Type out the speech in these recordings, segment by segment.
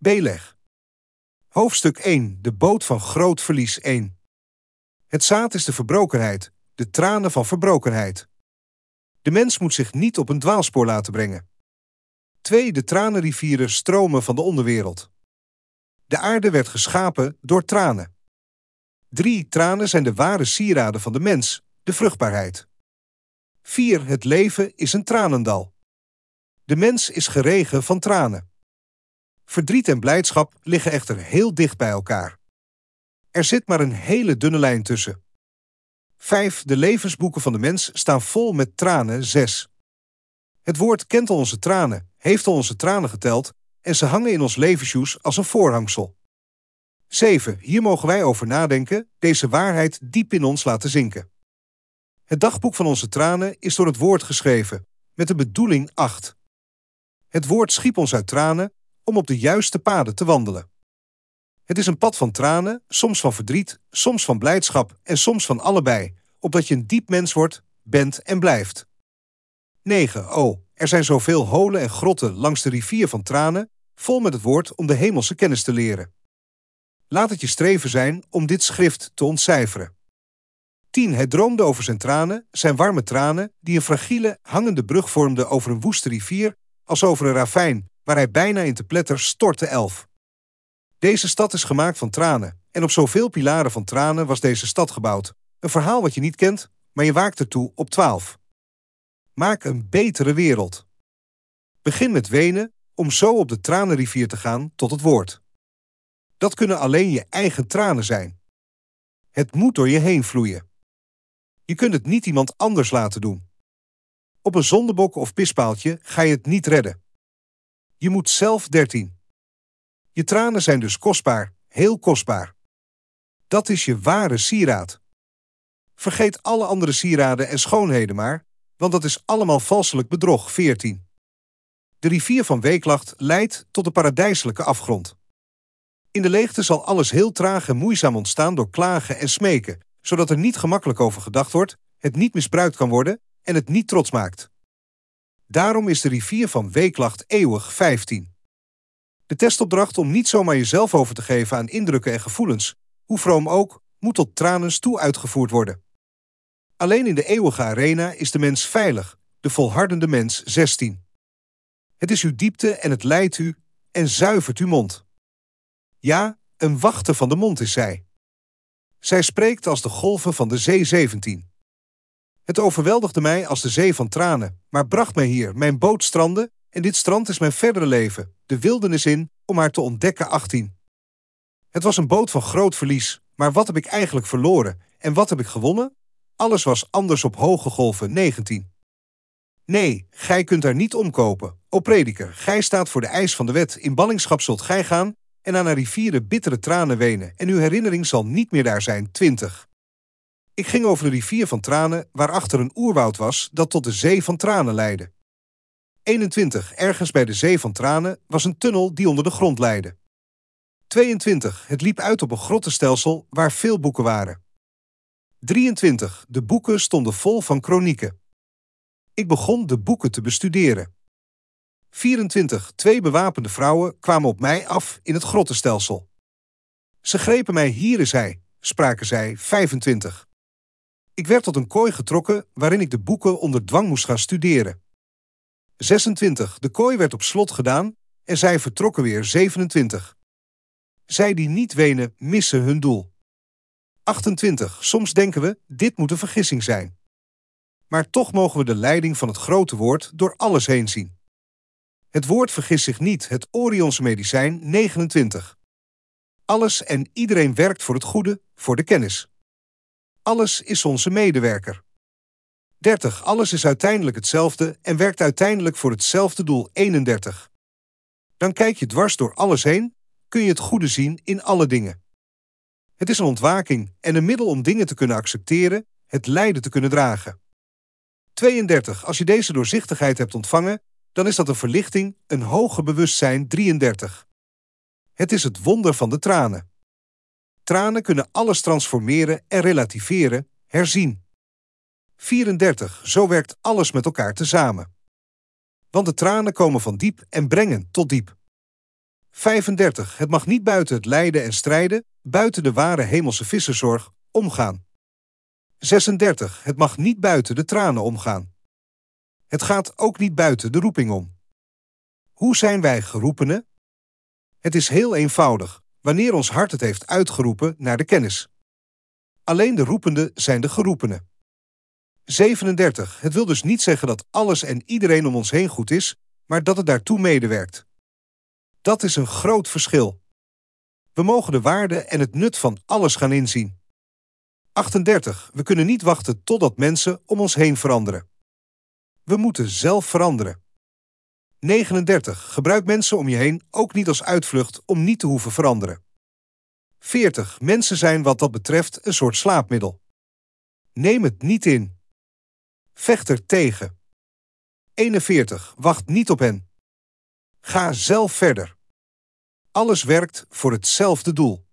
Beleg. Hoofdstuk 1. De boot van groot verlies 1. Het zaad is de verbrokenheid, de tranen van verbrokenheid. De mens moet zich niet op een dwaalspoor laten brengen. 2. De tranenrivieren stromen van de onderwereld. De aarde werd geschapen door tranen. 3. Tranen zijn de ware sieraden van de mens, de vruchtbaarheid. 4. Het leven is een tranendal. De mens is geregen van tranen. Verdriet en blijdschap liggen echter heel dicht bij elkaar. Er zit maar een hele dunne lijn tussen. 5. De levensboeken van de mens staan vol met tranen. 6. Het woord kent al onze tranen, heeft al onze tranen geteld en ze hangen in ons levensjoes als een voorhangsel. 7. Hier mogen wij over nadenken, deze waarheid diep in ons laten zinken. Het dagboek van onze tranen is door het woord geschreven, met de bedoeling 8. Het woord schiep ons uit tranen om op de juiste paden te wandelen. Het is een pad van tranen, soms van verdriet, soms van blijdschap en soms van allebei, opdat je een diep mens wordt, bent en blijft. 9. Oh, er zijn zoveel holen en grotten langs de rivier van tranen, vol met het woord om de hemelse kennis te leren. Laat het je streven zijn om dit schrift te ontcijferen. 10. Hij droomde over zijn tranen, zijn warme tranen, die een fragiele, hangende brug vormden over een woeste rivier, als over een ravijn, waar hij bijna in te pletter stortte 11. Deze stad is gemaakt van tranen, en op zoveel pilaren van tranen was deze stad gebouwd. Een verhaal wat je niet kent, maar je waakt ertoe op 12. Maak een betere wereld. Begin met wenen, om zo op de tranenrivier te gaan tot het woord. Dat kunnen alleen je eigen tranen zijn. Het moet door je heen vloeien. Je kunt het niet iemand anders laten doen. Op een zondebok of pispaaltje ga je het niet redden. Je moet zelf 13. Je tranen zijn dus kostbaar, heel kostbaar. Dat is je ware sieraad. Vergeet alle andere sieraden en schoonheden maar, want dat is allemaal valselijk bedrog 14. De rivier van weeklacht leidt tot de paradijselijke afgrond. In de leegte zal alles heel traag en moeizaam ontstaan door klagen en smeken, zodat er niet gemakkelijk over gedacht wordt, het niet misbruikt kan worden en het niet trots maakt. Daarom is de rivier van weeklacht eeuwig 15. De testopdracht om niet zomaar jezelf over te geven aan indrukken en gevoelens, hoe vroom ook, moet tot tranens toe uitgevoerd worden. Alleen in de eeuwige arena is de mens veilig, de volhardende mens 16. Het is uw diepte en het leidt u en zuivert uw mond. Ja, een wachter van de mond is zij. Zij spreekt als de golven van de zee 17. Het overweldigde mij als de zee van tranen, maar bracht mij hier, mijn boot strandde, en dit strand is mijn verdere leven, de wildernis in, om haar te ontdekken 18. Het was een boot van groot verlies, maar wat heb ik eigenlijk verloren en wat heb ik gewonnen? Alles was anders op hoge golven 19. Nee, gij kunt daar niet omkopen. O prediker, gij staat voor de eis van de wet. In ballingschap zult gij gaan en aan haar rivieren bittere tranen wenen. En uw herinnering zal niet meer daar zijn. 20. Ik ging over de rivier van tranen, waarachter een oerwoud was dat tot de zee van tranen leidde. 21. Ergens bij de zee van tranen was een tunnel die onder de grond leidde. 22. Het liep uit op een grottenstelsel waar veel boeken waren. 23. De boeken stonden vol van kronieken. Ik begon de boeken te bestuderen. 24. Twee bewapende vrouwen kwamen op mij af in het grottenstelsel. Ze grepen mij, hier is hij, spraken zij, 25. Ik werd tot een kooi getrokken waarin ik de boeken onder dwang moest gaan studeren. 26. De kooi werd op slot gedaan en zij vertrokken weer 27. Zij die niet wenen, missen hun doel. 28. Soms denken we, dit moet een vergissing zijn. Maar toch mogen we de leiding van het grote woord door alles heen zien. Het woord vergist zich niet, het Orionse medicijn 29. Alles en iedereen werkt voor het goede, voor de kennis. Alles is onze medewerker. 30. Alles is uiteindelijk hetzelfde en werkt uiteindelijk voor hetzelfde doel 31. Dan kijk je dwars door alles heen, kun je het goede zien in alle dingen. Het is een ontwaking en een middel om dingen te kunnen accepteren, het lijden te kunnen dragen. 32. Als je deze doorzichtigheid hebt ontvangen, dan is dat een verlichting, een hoger bewustzijn 33. Het is het wonder van de tranen. Tranen kunnen alles transformeren en relativeren, herzien. 34. Zo werkt alles met elkaar tezamen. Want de tranen komen van diep en brengen tot diep. 35. Het mag niet buiten het lijden en strijden, buiten de ware hemelse visserzorg, omgaan. 36. Het mag niet buiten de tranen omgaan. Het gaat ook niet buiten de roeping om. Hoe zijn wij geroepenen? Het is heel eenvoudig, wanneer ons hart het heeft uitgeroepen naar de kennis. Alleen de roependen zijn de geroepenen. 37. Het wil dus niet zeggen dat alles en iedereen om ons heen goed is, maar dat het daartoe medewerkt. Dat is een groot verschil. We mogen de waarde en het nut van alles gaan inzien. 38. We kunnen niet wachten totdat mensen om ons heen veranderen. We moeten zelf veranderen. 39. Gebruik mensen om je heen ook niet als uitvlucht om niet te hoeven veranderen. 40. Mensen zijn wat dat betreft een soort slaapmiddel. Neem het niet in. Vecht er tegen. 41. Wacht niet op hen. Ga zelf verder. Alles werkt voor hetzelfde doel.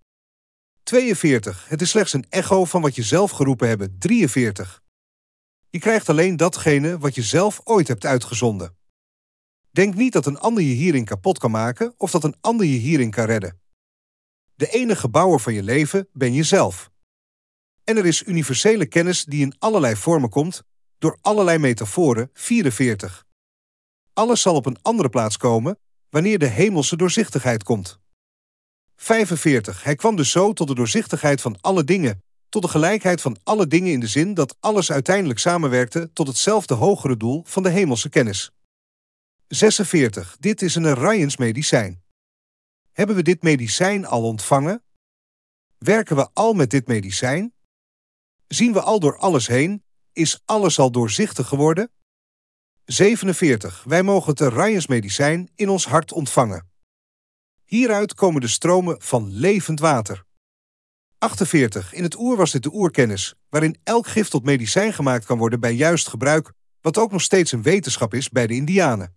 42. Het is slechts een echo van wat je zelf geroepen hebt. 43. Je krijgt alleen datgene wat je zelf ooit hebt uitgezonden. Denk niet dat een ander je hierin kapot kan maken of dat een ander je hierin kan redden. De enige bouwer van je leven ben jezelf. En er is universele kennis die in allerlei vormen komt, door allerlei metaforen 44. Alles zal op een andere plaats komen wanneer de hemelse doorzichtigheid komt. 45. Hij kwam dus zo tot de doorzichtigheid van alle dingen, tot de gelijkheid van alle dingen in de zin dat alles uiteindelijk samenwerkte tot hetzelfde hogere doel van de hemelse kennis. 46. Dit is een Ryans medicijn. Hebben we dit medicijn al ontvangen? Werken we al met dit medicijn? Zien we al door alles heen? Is alles al doorzichtig geworden? 47. Wij mogen het Ryans medicijn in ons hart ontvangen. Hieruit komen de stromen van levend water. 48. In het oer was dit de oerkennis, waarin elk gif tot medicijn gemaakt kan worden bij juist gebruik, wat ook nog steeds een wetenschap is bij de Indianen.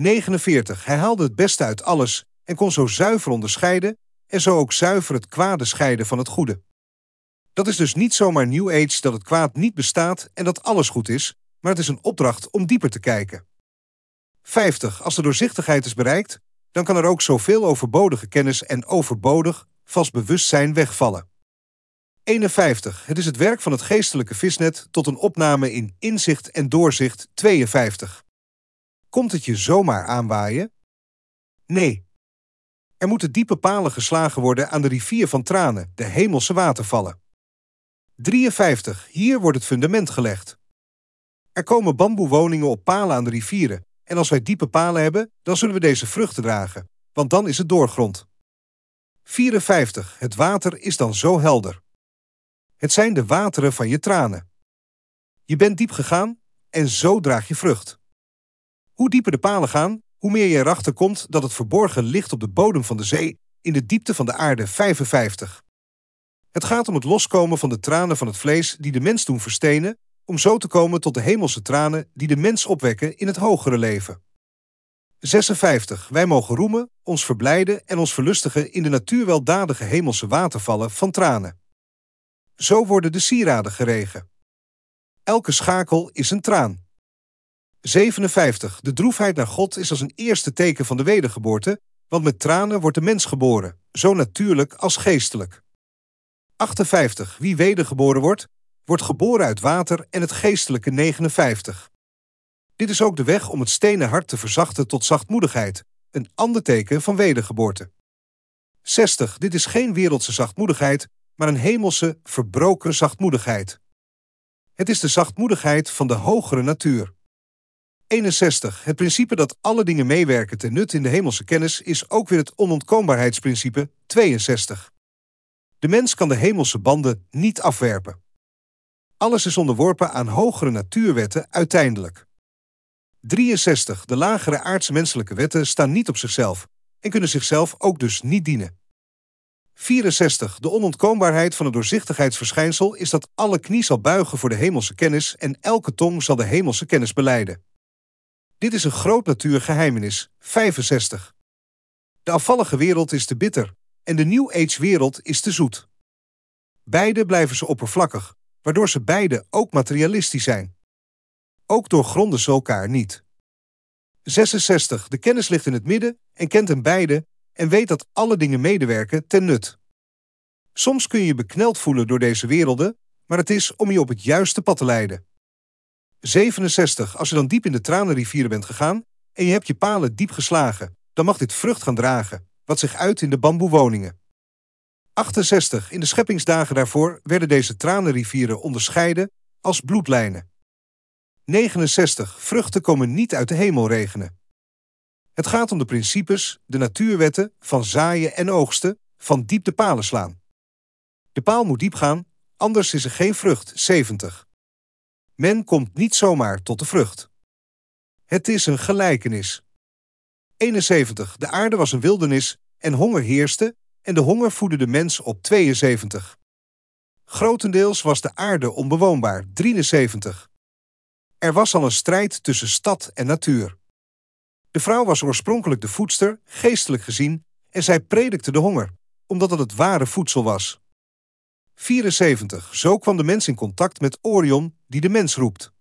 49. Hij haalde het beste uit alles en kon zo zuiver onderscheiden en zo ook zuiver het kwade scheiden van het goede. Dat is dus niet zomaar New Age dat het kwaad niet bestaat en dat alles goed is, maar het is een opdracht om dieper te kijken. 50. Als de doorzichtigheid is bereikt, dan kan er ook zoveel overbodige kennis en overbodig, vast bewustzijn wegvallen. 51. Het is het werk van het geestelijke visnet tot een opname in inzicht en doorzicht 52. Komt het je zomaar aanwaaien? Nee. Er moeten diepe palen geslagen worden aan de rivier van tranen, de hemelse watervallen. 53. Hier wordt het fundament gelegd. Er komen bamboewoningen op palen aan de rivieren, en als wij diepe palen hebben, dan zullen we deze vruchten dragen, want dan is het doorgrond. 54. Het water is dan zo helder. Het zijn de wateren van je tranen. Je bent diep gegaan en zo draag je vrucht. Hoe dieper de palen gaan, hoe meer je erachter komt dat het verborgen ligt op de bodem van de zee in de diepte van de aarde 55. Het gaat om het loskomen van de tranen van het vlees die de mens doen verstenen, om zo te komen tot de hemelse tranen die de mens opwekken in het hogere leven. 56. Wij mogen roemen, ons verblijden en ons verlustigen in de natuurweldadige hemelse watervallen van tranen. Zo worden de sieraden geregen. Elke schakel is een traan. 57. De droefheid naar God is als een eerste teken van de wedergeboorte, want met tranen wordt de mens geboren, zo natuurlijk als geestelijk. 58. Wie wedergeboren wordt, wordt geboren uit water en het geestelijke 59. Dit is ook de weg om het stenen hart te verzachten tot zachtmoedigheid, een ander teken van wedergeboorte. 60. Dit is geen wereldse zachtmoedigheid, maar een hemelse, verbroken zachtmoedigheid. Het is de zachtmoedigheid van de hogere natuur. 61. Het principe dat alle dingen meewerken ten nut in de hemelse kennis is ook weer het onontkoombaarheidsprincipe 62. De mens kan de hemelse banden niet afwerpen. Alles is onderworpen aan hogere natuurwetten uiteindelijk. 63. De lagere aardse menselijke wetten staan niet op zichzelf en kunnen zichzelf ook dus niet dienen. 64. De onontkoombaarheid van het doorzichtigheidsverschijnsel is dat alle knie zal buigen voor de hemelse kennis en elke tong zal de hemelse kennis beleiden. Dit is een groot natuurgeheimenis. 65. De afvallige wereld is te bitter en de New Age wereld is te zoet. Beide blijven ze oppervlakkig, waardoor ze beide ook materialistisch zijn. Ook doorgronden ze elkaar niet. 66. De kennis ligt in het midden en kent hen beide, en weet dat alle dingen medewerken ten nut. Soms kun je je bekneld voelen door deze werelden, maar het is om je op het juiste pad te leiden. 67. Als je dan diep in de tranenrivieren bent gegaan en je hebt je palen diep geslagen, dan mag dit vrucht gaan dragen, wat zich uit in de bamboewoningen. 68. In de scheppingsdagen daarvoor werden deze tranenrivieren onderscheiden als bloedlijnen. 69. Vruchten komen niet uit de hemel regenen. Het gaat om de principes, de natuurwetten van zaaien en oogsten, van diep de palen slaan. De paal moet diep gaan, anders is er geen vrucht. 70. Men komt niet zomaar tot de vrucht. Het is een gelijkenis. 71. De aarde was een wildernis en honger heerste en de honger voedde de mens op 72. Grotendeels was de aarde onbewoonbaar 73. Er was al een strijd tussen stad en natuur. De vrouw was oorspronkelijk de voedster, geestelijk gezien, en zij predikte de honger, omdat het het ware voedsel was. 74. Zo kwam de mens in contact met Orion, die de mens roept.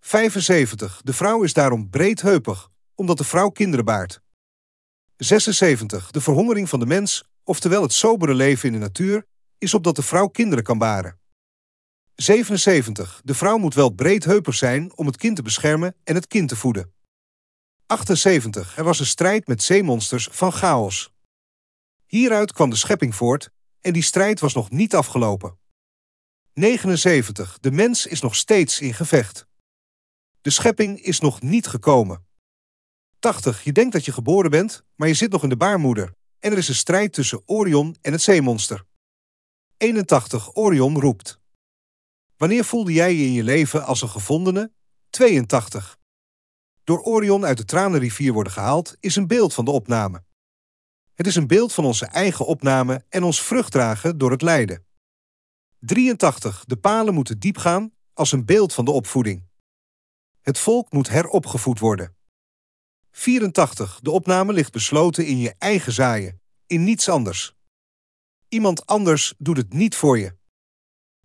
75. De vrouw is daarom breedheupig, omdat de vrouw kinderen baart. 76. De verhongering van de mens, oftewel het sobere leven in de natuur, is opdat de vrouw kinderen kan baren. 77. De vrouw moet wel breedheupig zijn om het kind te beschermen en het kind te voeden. 78. Er was een strijd met zeemonsters van chaos. Hieruit kwam de schepping voort en die strijd was nog niet afgelopen. 79. De mens is nog steeds in gevecht. De schepping is nog niet gekomen. 80. Je denkt dat je geboren bent, maar je zit nog in de baarmoeder. En er is een strijd tussen Orion en het zeemonster. 81. Orion roept. Wanneer voelde jij je in je leven als een gevondene? 82. Door Orion uit de Tranenrivier worden gehaald is een beeld van de opname. Het is een beeld van onze eigen opname en ons vrucht dragen door het lijden. 83. De palen moeten diep gaan als een beeld van de opvoeding. Het volk moet heropgevoed worden. 84. De opname ligt besloten in je eigen zaaien, in niets anders. Iemand anders doet het niet voor je.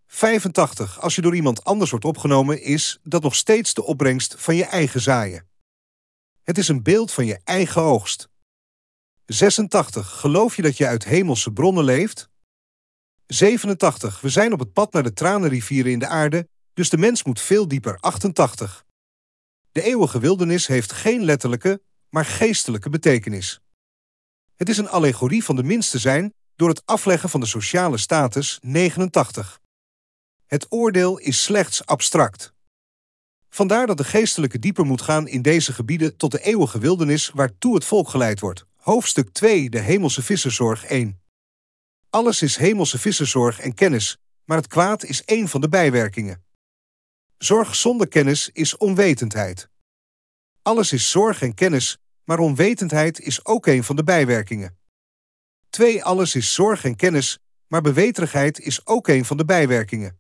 85. Als je door iemand anders wordt opgenomen, is dat nog steeds de opbrengst van je eigen zaaien. Het is een beeld van je eigen oogst. 86. Geloof je dat je uit hemelse bronnen leeft? 87. We zijn op het pad naar de tranenrivieren in de aarde, dus de mens moet veel dieper. 88. De eeuwige wildernis heeft geen letterlijke, maar geestelijke betekenis. Het is een allegorie van de minste zijn door het afleggen van de sociale status 89. Het oordeel is slechts abstract. Vandaar dat de geestelijke dieper moet gaan in deze gebieden tot de eeuwige wildernis waartoe het volk geleid wordt. Hoofdstuk 2, de hemelse visserzorg 1. Alles is hemelse visserzorg en kennis, maar het kwaad is één van de bijwerkingen. Zorg zonder kennis is onwetendheid. Alles is zorg en kennis, maar onwetendheid is ook een van de bijwerkingen. 2. Alles is zorg en kennis, maar beweterigheid is ook een van de bijwerkingen.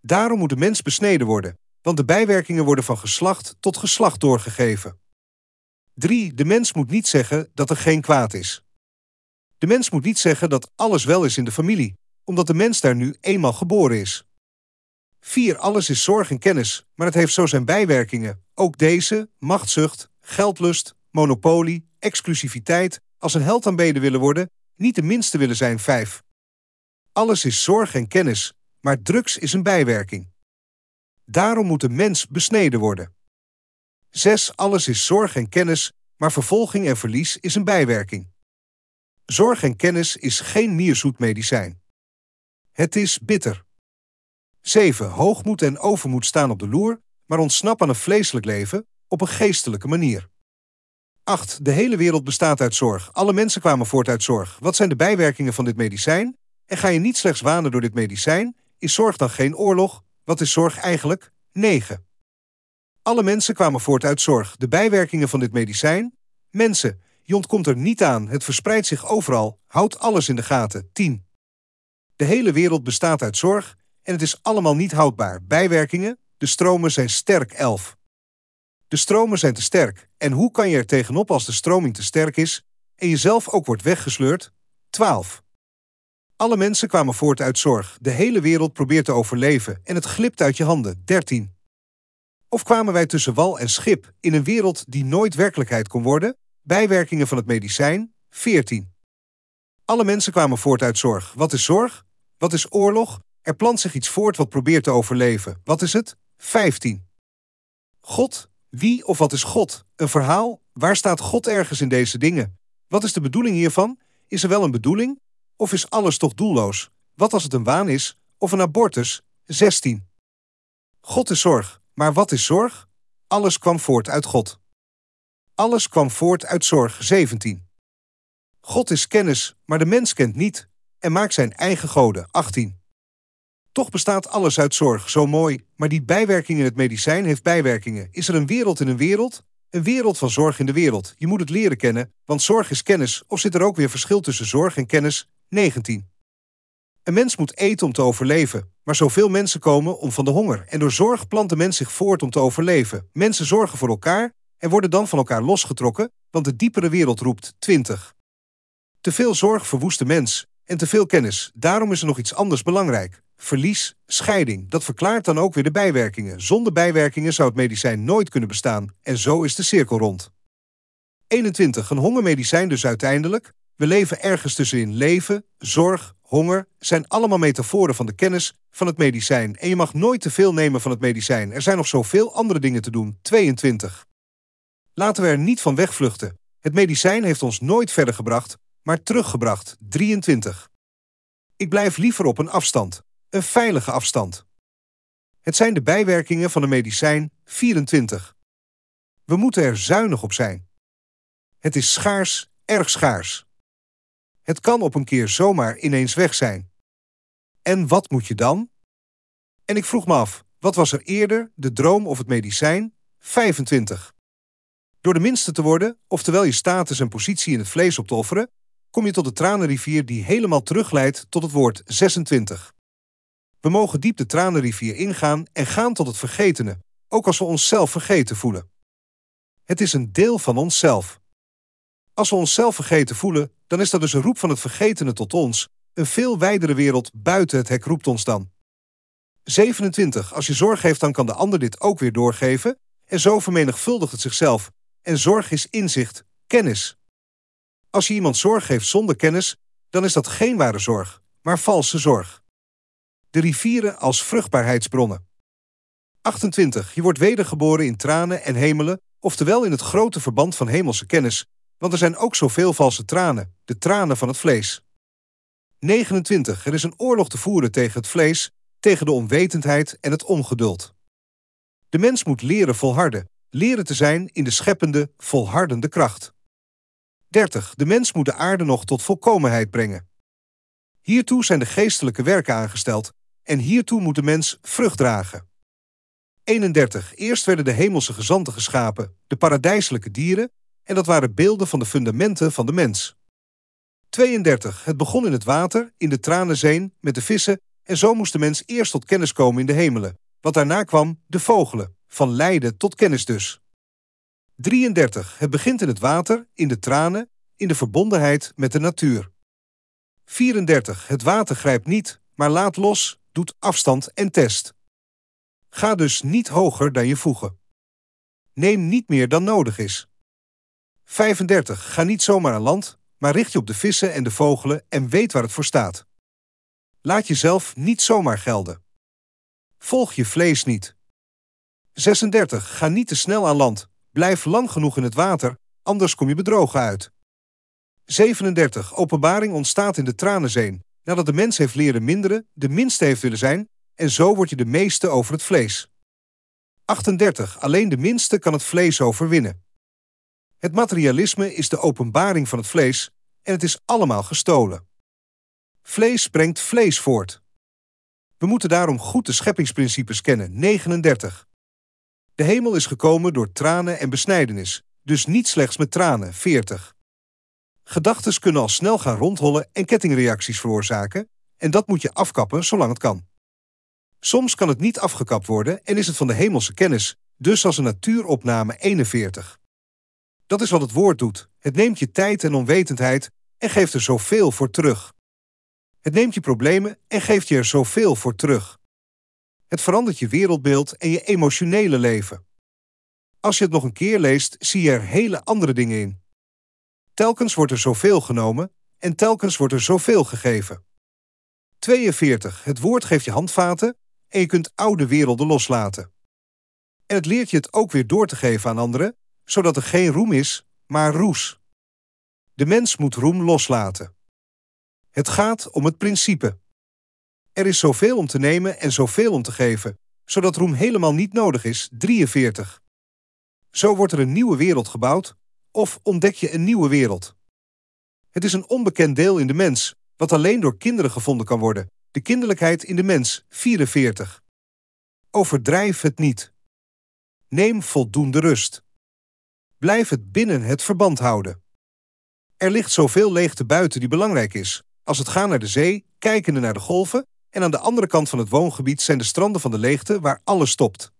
Daarom moet de mens besneden worden, want de bijwerkingen worden van geslacht tot geslacht doorgegeven. 3. De mens moet niet zeggen dat er geen kwaad is. De mens moet niet zeggen dat alles wel is in de familie, omdat de mens daar nu eenmaal geboren is. 4. Alles is zorg en kennis, maar het heeft zo zijn bijwerkingen. Ook deze, machtszucht, geldlust, monopolie, exclusiviteit, als een held aanbeden willen worden, niet de minste willen zijn. 5. Alles is zorg en kennis, maar drugs is een bijwerking. Daarom moet de mens besneden worden. 6. Alles is zorg en kennis, maar vervolging en verlies is een bijwerking. Zorg en kennis is geen mierzoet medicijn. Het is bitter. 7. Hoogmoed en overmoed staan op de loer, maar ontsnap aan een vleeselijk leven op een geestelijke manier. 8. De hele wereld bestaat uit zorg. Alle mensen kwamen voort uit zorg. Wat zijn de bijwerkingen van dit medicijn? En ga je niet slechts wanen door dit medicijn? Is zorg dan geen oorlog? Wat is zorg eigenlijk? 9. Alle mensen kwamen voort uit zorg. De bijwerkingen van dit medicijn? Mensen, je ontkomt er niet aan. Het verspreidt zich overal. Houd alles in de gaten. 10. De hele wereld bestaat uit zorg en het is allemaal niet houdbaar. Bijwerkingen? De stromen zijn sterk 11. De stromen zijn te sterk. En hoe kan je er tegenop als de stroming te sterk is en jezelf ook wordt weggesleurd? 12. Alle mensen kwamen voort uit zorg. De hele wereld probeert te overleven en het glipt uit je handen. 13. Of kwamen wij tussen wal en schip in een wereld die nooit werkelijkheid kon worden? Bijwerkingen van het medicijn? 14. Alle mensen kwamen voort uit zorg. Wat is zorg? Wat is oorlog? Er plant zich iets voort wat probeert te overleven. Wat is het? 15. God. Wie of wat is God? Een verhaal? Waar staat God ergens in deze dingen? Wat is de bedoeling hiervan? Is er wel een bedoeling? Of is alles toch doelloos? Wat als het een waan is? Of een abortus? 16. God is zorg. Maar wat is zorg? Alles kwam voort uit God. Alles kwam voort uit zorg. 17. God is kennis, maar de mens kent niet en maakt zijn eigen goden. 18. Toch bestaat alles uit zorg, zo mooi, maar die bijwerking in het medicijn heeft bijwerkingen. Is er een wereld in een wereld? Een wereld van zorg in de wereld. Je moet het leren kennen, want zorg is kennis. Of zit er ook weer verschil tussen zorg en kennis? 19. Een mens moet eten om te overleven, maar zoveel mensen komen om van de honger. En door zorg plant de mens zich voort om te overleven. Mensen zorgen voor elkaar en worden dan van elkaar losgetrokken, want de diepere wereld roept 20. Te veel zorg verwoest de mens en te veel kennis. Daarom is er nog iets anders belangrijk. Verlies, scheiding. Dat verklaart dan ook weer de bijwerkingen. Zonder bijwerkingen zou het medicijn nooit kunnen bestaan. En zo is de cirkel rond. 21. Een hongermedicijn dus uiteindelijk. We leven ergens tussenin. Leven, zorg, honger zijn allemaal metaforen van de kennis van het medicijn. En je mag nooit te veel nemen van het medicijn. Er zijn nog zoveel andere dingen te doen. 22. Laten we er niet van wegvluchten. Het medicijn heeft ons nooit verder gebracht, maar teruggebracht. 23. Ik blijf liever op een afstand. Een veilige afstand. Het zijn de bijwerkingen van een medicijn 24. We moeten er zuinig op zijn. Het is schaars, erg schaars. Het kan op een keer zomaar ineens weg zijn. En wat moet je dan? En ik vroeg me af, wat was er eerder, de droom of het medicijn? 25. Door de minste te worden, oftewel je status en positie in het vlees op te offeren, kom je tot de tranenrivier die helemaal terugleidt tot het woord 26. We mogen diep de tranenrivier ingaan en gaan tot het vergetene, ook als we onszelf vergeten voelen. Het is een deel van onszelf. Als we onszelf vergeten voelen, dan is dat dus een roep van het vergetene tot ons. Een veel wijdere wereld buiten het hek roept ons dan. 27. Als je zorg heeft, dan kan de ander dit ook weer doorgeven. En zo vermenigvuldigt het zichzelf. En zorg is inzicht, kennis. Als je iemand zorg geeft zonder kennis, dan is dat geen ware zorg, maar valse zorg. De rivieren als vruchtbaarheidsbronnen. 28. Je wordt wedergeboren in tranen en hemelen, oftewel in het grote verband van hemelse kennis, want er zijn ook zoveel valse tranen, de tranen van het vlees. 29. Er is een oorlog te voeren tegen het vlees, tegen de onwetendheid en het ongeduld. De mens moet leren volharden, leren te zijn in de scheppende, volhardende kracht. 30. De mens moet de aarde nog tot volkomenheid brengen. Hiertoe zijn de geestelijke werken aangesteld en hiertoe moet de mens vrucht dragen. 31. Eerst werden de hemelse gezanten geschapen, de paradijselijke dieren, en dat waren beelden van de fundamenten van de mens. 32. Het begon in het water, in de tranenzeen, met de vissen, en zo moest de mens eerst tot kennis komen in de hemelen. Wat daarna kwam, de vogelen, van lijden tot kennis dus. 33. Het begint in het water, in de tranen, in de verbondenheid met de natuur. 34. Het water grijpt niet, maar laat los, doet afstand en test. Ga dus niet hoger dan je voegen. Neem niet meer dan nodig is. 35. Ga niet zomaar aan land, maar richt je op de vissen en de vogelen en weet waar het voor staat. Laat jezelf niet zomaar gelden. Volg je vlees niet. 36. Ga niet te snel aan land, Blijf lang genoeg in het water, anders kom je bedrogen uit. 37. Openbaring ontstaat in de tranenzeen, nadat de mens heeft leren minderen, de minste heeft willen zijn, en zo word je de meeste over het vlees. 38. Alleen de minste kan het vlees overwinnen. Het materialisme is de openbaring van het vlees en het is allemaal gestolen. Vlees brengt vlees voort. We moeten daarom goed de scheppingsprincipes kennen. 39. De hemel is gekomen door tranen en besnijdenis, dus niet slechts met tranen, 40. Gedachtes kunnen al snel gaan rondhollen en kettingreacties veroorzaken, en dat moet je afkappen zolang het kan. Soms kan het niet afgekapt worden en is het van de hemelse kennis, dus als een natuuropname 41. Dat is wat het woord doet. Het neemt je tijd en onwetendheid en geeft er zoveel voor terug. Het neemt je problemen en geeft je er zoveel voor terug. Het verandert je wereldbeeld en je emotionele leven. Als je het nog een keer leest, zie je er hele andere dingen in. telkens wordt er zoveel genomen en telkens wordt er zoveel gegeven. 42. Het woord geeft je handvaten en je kunt oude werelden loslaten. En het leert je het ook weer door te geven aan anderen, zodat er geen roem is, maar roes. De mens moet roem loslaten. Het gaat om het principe. Er is zoveel om te nemen en zoveel om te geven, zodat roem helemaal niet nodig is. 43. Zo wordt er een nieuwe wereld gebouwd, of ontdek je een nieuwe wereld. Het is een onbekend deel in de mens, wat alleen door kinderen gevonden kan worden. De kinderlijkheid in de mens. 44. Overdrijf het niet. Neem voldoende rust. Blijf het binnen het verband houden. Er ligt zoveel leegte buiten die belangrijk is, als het gaan naar de zee, kijkende naar de golven, en aan de andere kant van het woongebied zijn de stranden van de leegte waar alles stopt.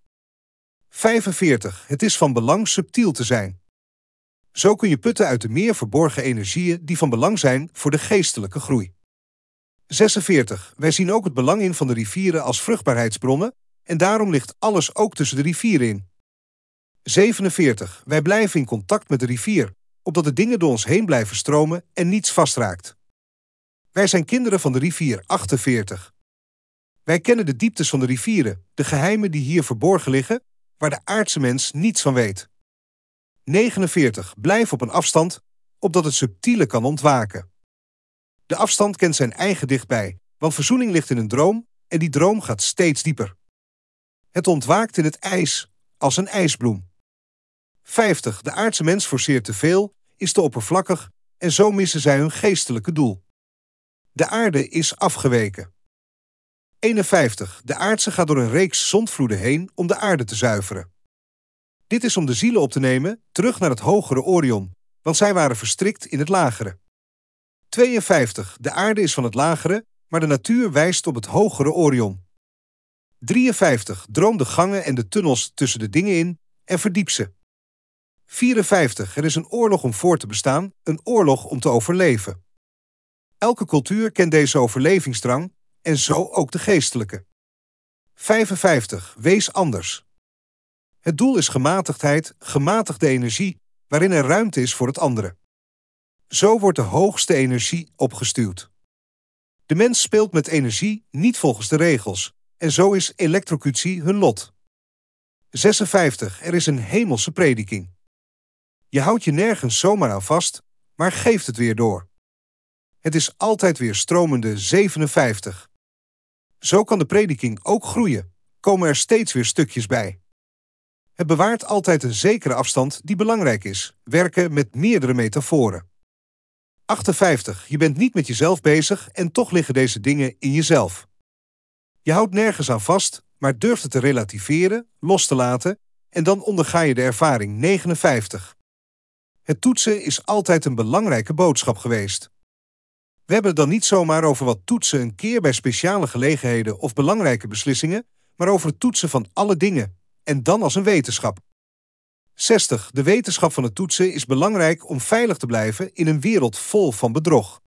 45. Het is van belang subtiel te zijn. Zo kun je putten uit de meer verborgen energieën die van belang zijn voor de geestelijke groei. 46. Wij zien ook het belang in van de rivieren als vruchtbaarheidsbronnen en daarom ligt alles ook tussen de rivieren in. 47. Wij blijven in contact met de rivier, opdat de dingen door ons heen blijven stromen en niets vastraakt. Wij zijn kinderen van de rivier 48. Wij kennen de dieptes van de rivieren, de geheimen die hier verborgen liggen, waar de aardse mens niets van weet. 49. Blijf op een afstand, opdat het subtiele kan ontwaken. De afstand kent zijn eigen dichtbij, want verzoening ligt in een droom en die droom gaat steeds dieper. Het ontwaakt in het ijs, als een ijsbloem. 50. De aardse mens forceert te veel, is te oppervlakkig en zo missen zij hun geestelijke doel. De aarde is afgeweken. 51. De aardse gaat door een reeks zondvloeden heen om de aarde te zuiveren. Dit is om de zielen op te nemen terug naar het hogere Orion, want zij waren verstrikt in het lagere. 52. De aarde is van het lagere, maar de natuur wijst op het hogere Orion. 53. Droom de gangen en de tunnels tussen de dingen in en verdiep ze. 54. Er is een oorlog om voor te bestaan, een oorlog om te overleven. Elke cultuur kent deze overlevingsdrang en zo ook de geestelijke. 55. Wees anders. Het doel is gematigdheid, gematigde energie, waarin er ruimte is voor het andere. Zo wordt de hoogste energie opgestuwd. De mens speelt met energie niet volgens de regels, en zo is elektrocutie hun lot. 56. Er is een hemelse prediking. Je houdt je nergens zomaar aan vast, maar geeft het weer door. Het is altijd weer stromende 57. Zo kan de prediking ook groeien, komen er steeds weer stukjes bij. Het bewaart altijd een zekere afstand die belangrijk is, werken met meerdere metaforen. 58. Je bent niet met jezelf bezig en toch liggen deze dingen in jezelf. Je houdt nergens aan vast, maar durft het te relativeren, los te laten en dan onderga je de ervaring 59. Het toetsen is altijd een belangrijke boodschap geweest. We hebben het dan niet zomaar over wat toetsen een keer bij speciale gelegenheden of belangrijke beslissingen, maar over het toetsen van alle dingen, en dan als een wetenschap. 60. De wetenschap van het toetsen is belangrijk om veilig te blijven in een wereld vol van bedrog.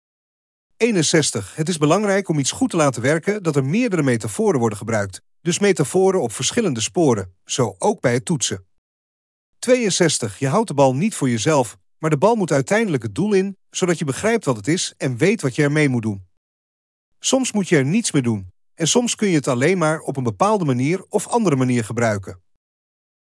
61. Het is belangrijk om iets goed te laten werken dat er meerdere metaforen worden gebruikt, dus metaforen op verschillende sporen, zo ook bij het toetsen. 62. Je houdt de bal niet voor jezelf, maar de bal moet uiteindelijk het doel in, zodat je begrijpt wat het is en weet wat je ermee moet doen. Soms moet je er niets mee doen, en soms kun je het alleen maar op een bepaalde manier of andere manier gebruiken.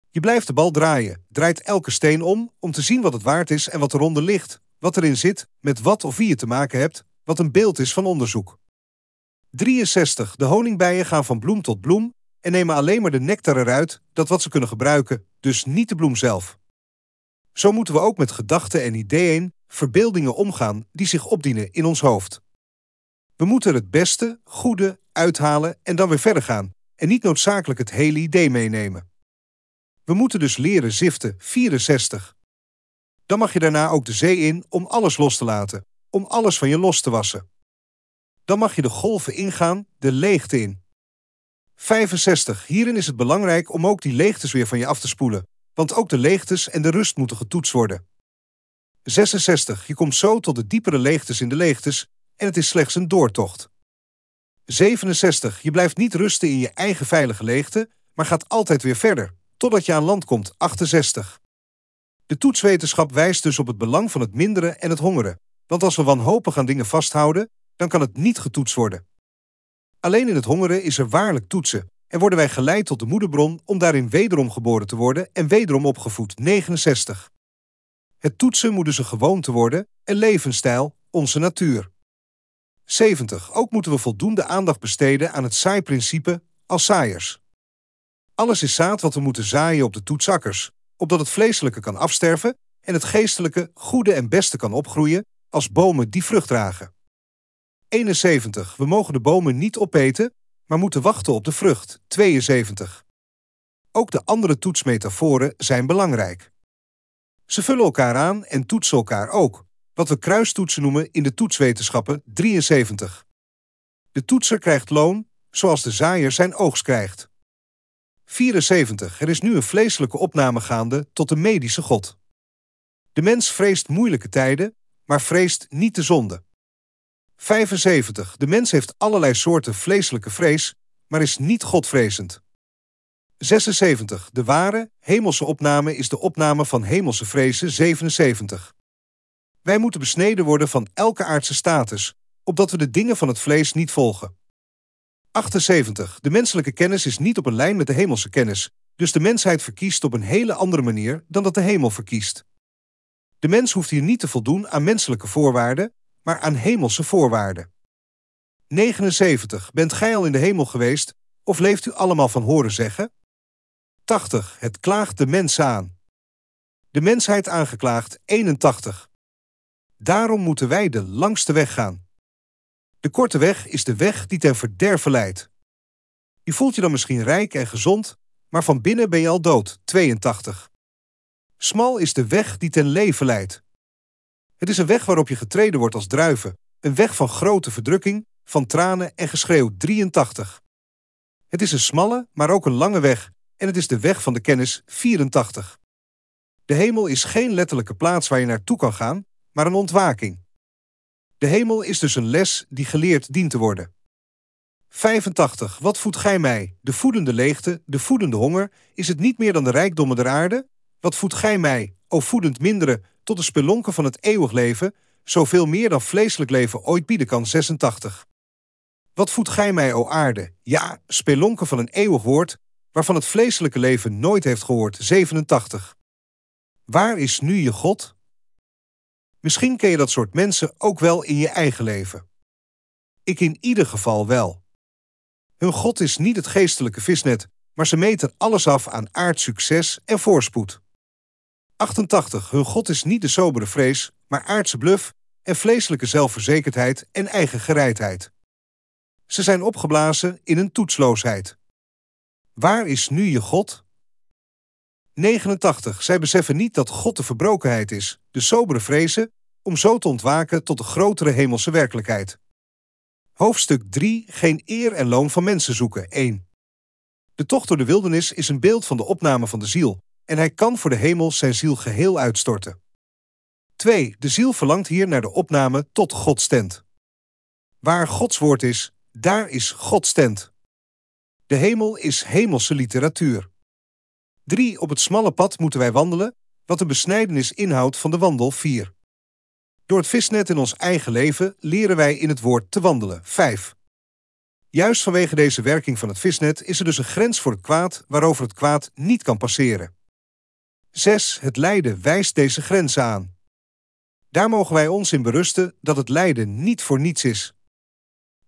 Je blijft de bal draaien, draait elke steen om om te zien wat het waard is en wat eronder ligt, wat erin zit, met wat of wie je te maken hebt, wat een beeld is van onderzoek. 63. De honingbijen gaan van bloem tot bloem en nemen alleen maar de nectar eruit, dat wat ze kunnen gebruiken, dus niet de bloem zelf. Zo moeten we ook met gedachten en ideeën, verbeeldingen omgaan die zich opdienen in ons hoofd. We moeten het beste, goede, uithalen en dan weer verder gaan en niet noodzakelijk het hele idee meenemen. We moeten dus leren ziften 64. Dan mag je daarna ook de zee in om alles los te laten, om alles van je los te wassen. Dan mag je de golven ingaan, de leegte in. 65. Hierin is het belangrijk om ook die leegtes weer van je af te spoelen, want ook de leegtes en de rust moeten getoetst worden. 66. Je komt zo tot de diepere leegtes in de leegtes en het is slechts een doortocht. 67. Je blijft niet rusten in je eigen veilige leegte, maar gaat altijd weer verder, totdat je aan land komt 68. De toetswetenschap wijst dus op het belang van het minderen en het hongeren, want als we wanhopig aan dingen vasthouden, dan kan het niet getoetst worden. Alleen in het hongeren is er waarlijk toetsen en worden wij geleid tot de moederbron om daarin wederom geboren te worden en wederom opgevoed. 69. Het toetsen moet dus een gewoonte worden, een levensstijl, onze natuur. 70. Ook moeten we voldoende aandacht besteden aan het zaaiprincipe als zaaiers. Alles is zaad wat we moeten zaaien op de toetsakkers, opdat het vleeselijke kan afsterven en het geestelijke, goede en beste kan opgroeien als bomen die vrucht dragen. 71. We mogen de bomen niet opeten, maar moeten wachten op de vrucht. 72. Ook de andere toetsmetaforen zijn belangrijk. Ze vullen elkaar aan en toetsen elkaar ook, wat we kruistoetsen noemen in de toetswetenschappen 73. De toetser krijgt loon, zoals de zaaier zijn oogst krijgt. 74. Er is nu een vleeselijke opname gaande tot de medische God. De mens vreest moeilijke tijden, maar vreest niet de zonde. 75. De mens heeft allerlei soorten vleeselijke vrees, maar is niet godvrezend. 76. De ware, hemelse opname is de opname van hemelse vrezen 77. Wij moeten besneden worden van elke aardse status, opdat we de dingen van het vlees niet volgen. 78. De menselijke kennis is niet op een lijn met de hemelse kennis, dus de mensheid verkiest op een hele andere manier dan dat de hemel verkiest. De mens hoeft hier niet te voldoen aan menselijke voorwaarden, maar aan hemelse voorwaarden. 79. Bent gij al in de hemel geweest, of leeft u allemaal van horen zeggen? 80. Het klaagt de mens aan. De mensheid aangeklaagd 81. Daarom moeten wij de langste weg gaan. De korte weg is de weg die ten verderven leidt. Je voelt je dan misschien rijk en gezond, maar van binnen ben je al dood 82. Smal is de weg die ten leven leidt. Het is een weg waarop je getreden wordt als druiven, een weg van grote verdrukking, van tranen en geschreeuw 83. Het is een smalle, maar ook een lange weg, en het is de weg van de kennis 84. De hemel is geen letterlijke plaats waar je naartoe kan gaan, maar een ontwaking. De hemel is dus een les die geleerd dient te worden. 85. Wat voedt gij mij? De voedende leegte, de voedende honger, is het niet meer dan de rijkdommen der aarde? Wat voedt gij mij, o voedend mindere, tot de spelonken van het eeuwig leven, zoveel meer dan vleeselijk leven ooit bieden kan? 86. Wat voedt gij mij, o aarde? Ja, spelonken van een eeuwig woord, waarvan het vleeselijke leven nooit heeft gehoord. 87. Waar is nu je God? Misschien ken je dat soort mensen ook wel in je eigen leven. Ik in ieder geval wel. Hun God is niet het geestelijke visnet, maar ze meten alles af aan aardsucces en voorspoed. 88. Hun God is niet de sobere vrees, maar aardse bluf en vleeselijke zelfverzekerdheid en eigen gereidheid. Ze zijn opgeblazen in een toetsloosheid. Waar is nu je God? 89. Zij beseffen niet dat God de verbrokenheid is, de sobere vrezen, om zo te ontwaken tot de grotere hemelse werkelijkheid. Hoofdstuk 3. Geen eer en loon van mensen zoeken. 1. De tocht door de wildernis is een beeld van de opname van de ziel, en hij kan voor de hemel zijn ziel geheel uitstorten. 2. De ziel verlangt hier naar de opname tot Gods tent. Waar Gods woord is, daar is Gods tent. De hemel is hemelse literatuur. 3. Op het smalle pad moeten wij wandelen, wat de besnijdenis inhoudt van de wandel 4. Door het visnet in ons eigen leven leren wij in het woord te wandelen 5. Juist vanwege deze werking van het visnet is er dus een grens voor het kwaad waarover het kwaad niet kan passeren. 6. Het lijden wijst deze grens aan. Daar mogen wij ons in berusten dat het lijden niet voor niets is.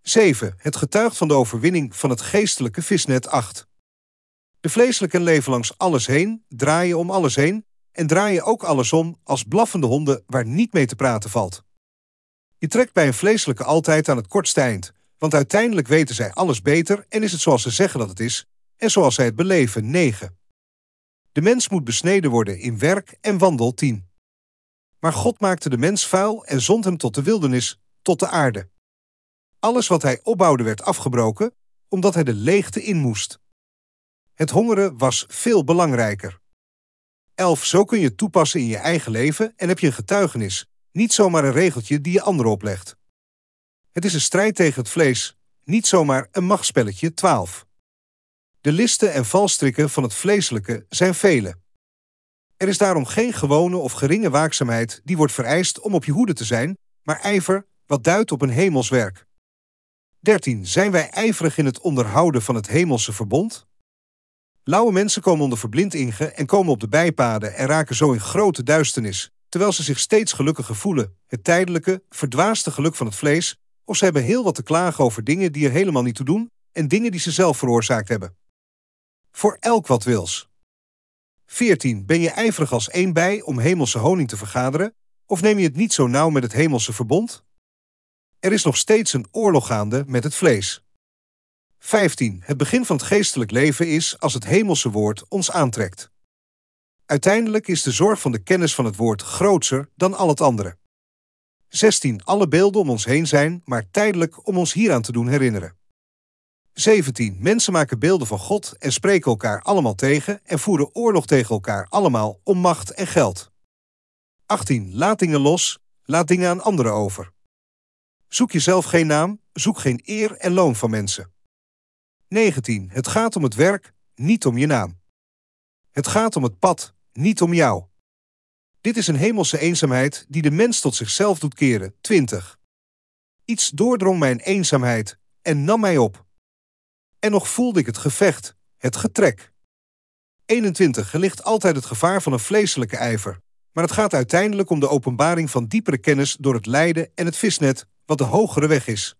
7. Het getuigt van de overwinning van het geestelijke visnet 8. De vleeselijken leven langs alles heen, draaien om alles heen en draaien ook alles om als blaffende honden waar niet mee te praten valt. Je trekt bij een vleeselijke altijd aan het kortste eind, want uiteindelijk weten zij alles beter en is het zoals ze zeggen dat het is en zoals zij het beleven 9. De mens moet besneden worden in werk en wandel 10. Maar God maakte de mens vuil en zond hem tot de wildernis, tot de aarde. Alles wat hij opbouwde werd afgebroken, omdat hij de leegte in moest. Het hongeren was veel belangrijker. 11. Zo kun je toepassen in je eigen leven en heb je een getuigenis, niet zomaar een regeltje die je anderen oplegt. Het is een strijd tegen het vlees, niet zomaar een machtspelletje 12. De listen en valstrikken van het vleeselijke zijn vele. Er is daarom geen gewone of geringe waakzaamheid die wordt vereist om op je hoede te zijn, maar ijver, wat duidt op een hemels werk. 13. Zijn wij ijverig in het onderhouden van het hemelse verbond? Lauwe mensen komen onder verblind inge en komen op de bijpaden en raken zo in grote duisternis, terwijl ze zich steeds gelukkiger voelen, het tijdelijke, verdwaaste geluk van het vlees, of ze hebben heel wat te klagen over dingen die er helemaal niet toe doen en dingen die ze zelf veroorzaakt hebben. Voor elk wat wils. 14. Ben je ijverig als één bij om hemelse honing te vergaderen, of neem je het niet zo nauw met het hemelse verbond? Er is nog steeds een oorlog gaande met het vlees. 15. Het begin van het geestelijk leven is als het hemelse woord ons aantrekt. Uiteindelijk is de zorg van de kennis van het woord grootser dan al het andere. 16. Alle beelden om ons heen zijn maar tijdelijk om ons hieraan te doen herinneren. 17. Mensen maken beelden van God en spreken elkaar allemaal tegen en voeren oorlog tegen elkaar allemaal om macht en geld. 18. Laat dingen los, laat dingen aan anderen over. Zoek jezelf geen naam, zoek geen eer en loon van mensen. 19. Het gaat om het werk, niet om je naam. Het gaat om het pad, niet om jou. Dit is een hemelse eenzaamheid die de mens tot zichzelf doet keren. 20. Iets doordrong mijn eenzaamheid en nam mij op. En nog voelde ik het gevecht, het getrek. 21. Er ligt altijd het gevaar van een vleeselijke ijver. Maar het gaat uiteindelijk om de openbaring van diepere kennis door het lijden en het visnet, wat de hogere weg is.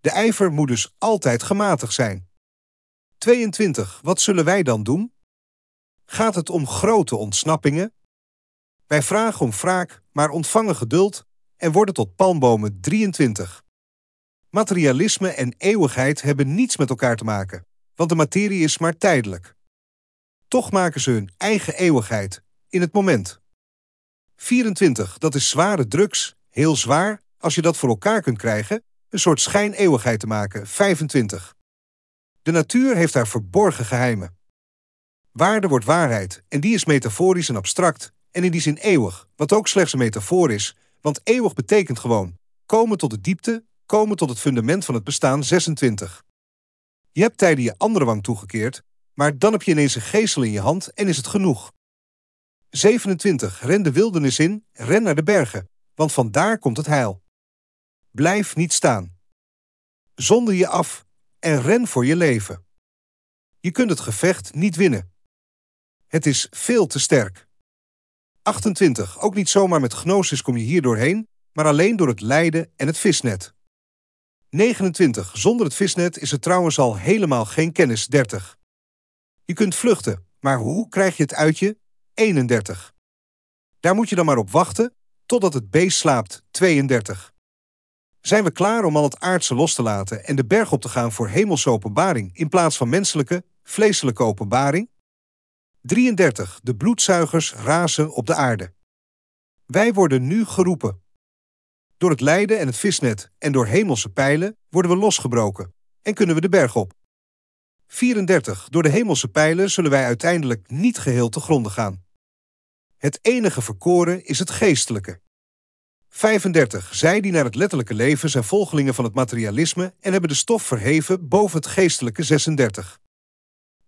De ijver moet dus altijd gematigd zijn. 22. Wat zullen wij dan doen? Gaat het om grote ontsnappingen? Wij vragen om wraak, maar ontvangen geduld en worden tot palmbomen 23. Materialisme en eeuwigheid hebben niets met elkaar te maken, want de materie is maar tijdelijk. Toch maken ze hun eigen eeuwigheid, in het moment. 24. Dat is zware drugs, heel zwaar, als je dat voor elkaar kunt krijgen, een soort schijneeuwigheid te maken. 25. De natuur heeft haar verborgen geheimen. Waarde wordt waarheid, en die is metaforisch en abstract, en in die zin eeuwig, wat ook slechts een metafoor is, want eeuwig betekent gewoon komen tot de diepte, komen tot het fundament van het bestaan 26. Je hebt tijden je andere wang toegekeerd, maar dan heb je ineens een geestel in je hand en is het genoeg. 27. Ren de wildernis in, ren naar de bergen, want vandaar komt het heil. Blijf niet staan. Zonder je af en ren voor je leven. Je kunt het gevecht niet winnen. Het is veel te sterk. 28. Ook niet zomaar met gnosis kom je hier doorheen, maar alleen door het lijden en het visnet. 29. Zonder het visnet is er trouwens al helemaal geen kennis 30. Je kunt vluchten, maar hoe krijg je het uit je? 31. Daar moet je dan maar op wachten totdat het beest slaapt 32. Zijn we klaar om al het aardse los te laten en de berg op te gaan voor hemelse openbaring in plaats van menselijke, vleeselijke openbaring? 33. De bloedzuigers razen op de aarde. Wij worden nu geroepen. Door het lijden en het visnet en door hemelse pijlen worden we losgebroken en kunnen we de berg op. 34. Door de hemelse pijlen zullen wij uiteindelijk niet geheel te gronden gaan. Het enige verkoren is het geestelijke. 35. Zij die naar het letterlijke leven zijn volgelingen van het materialisme en hebben de stof verheven boven het geestelijke 36.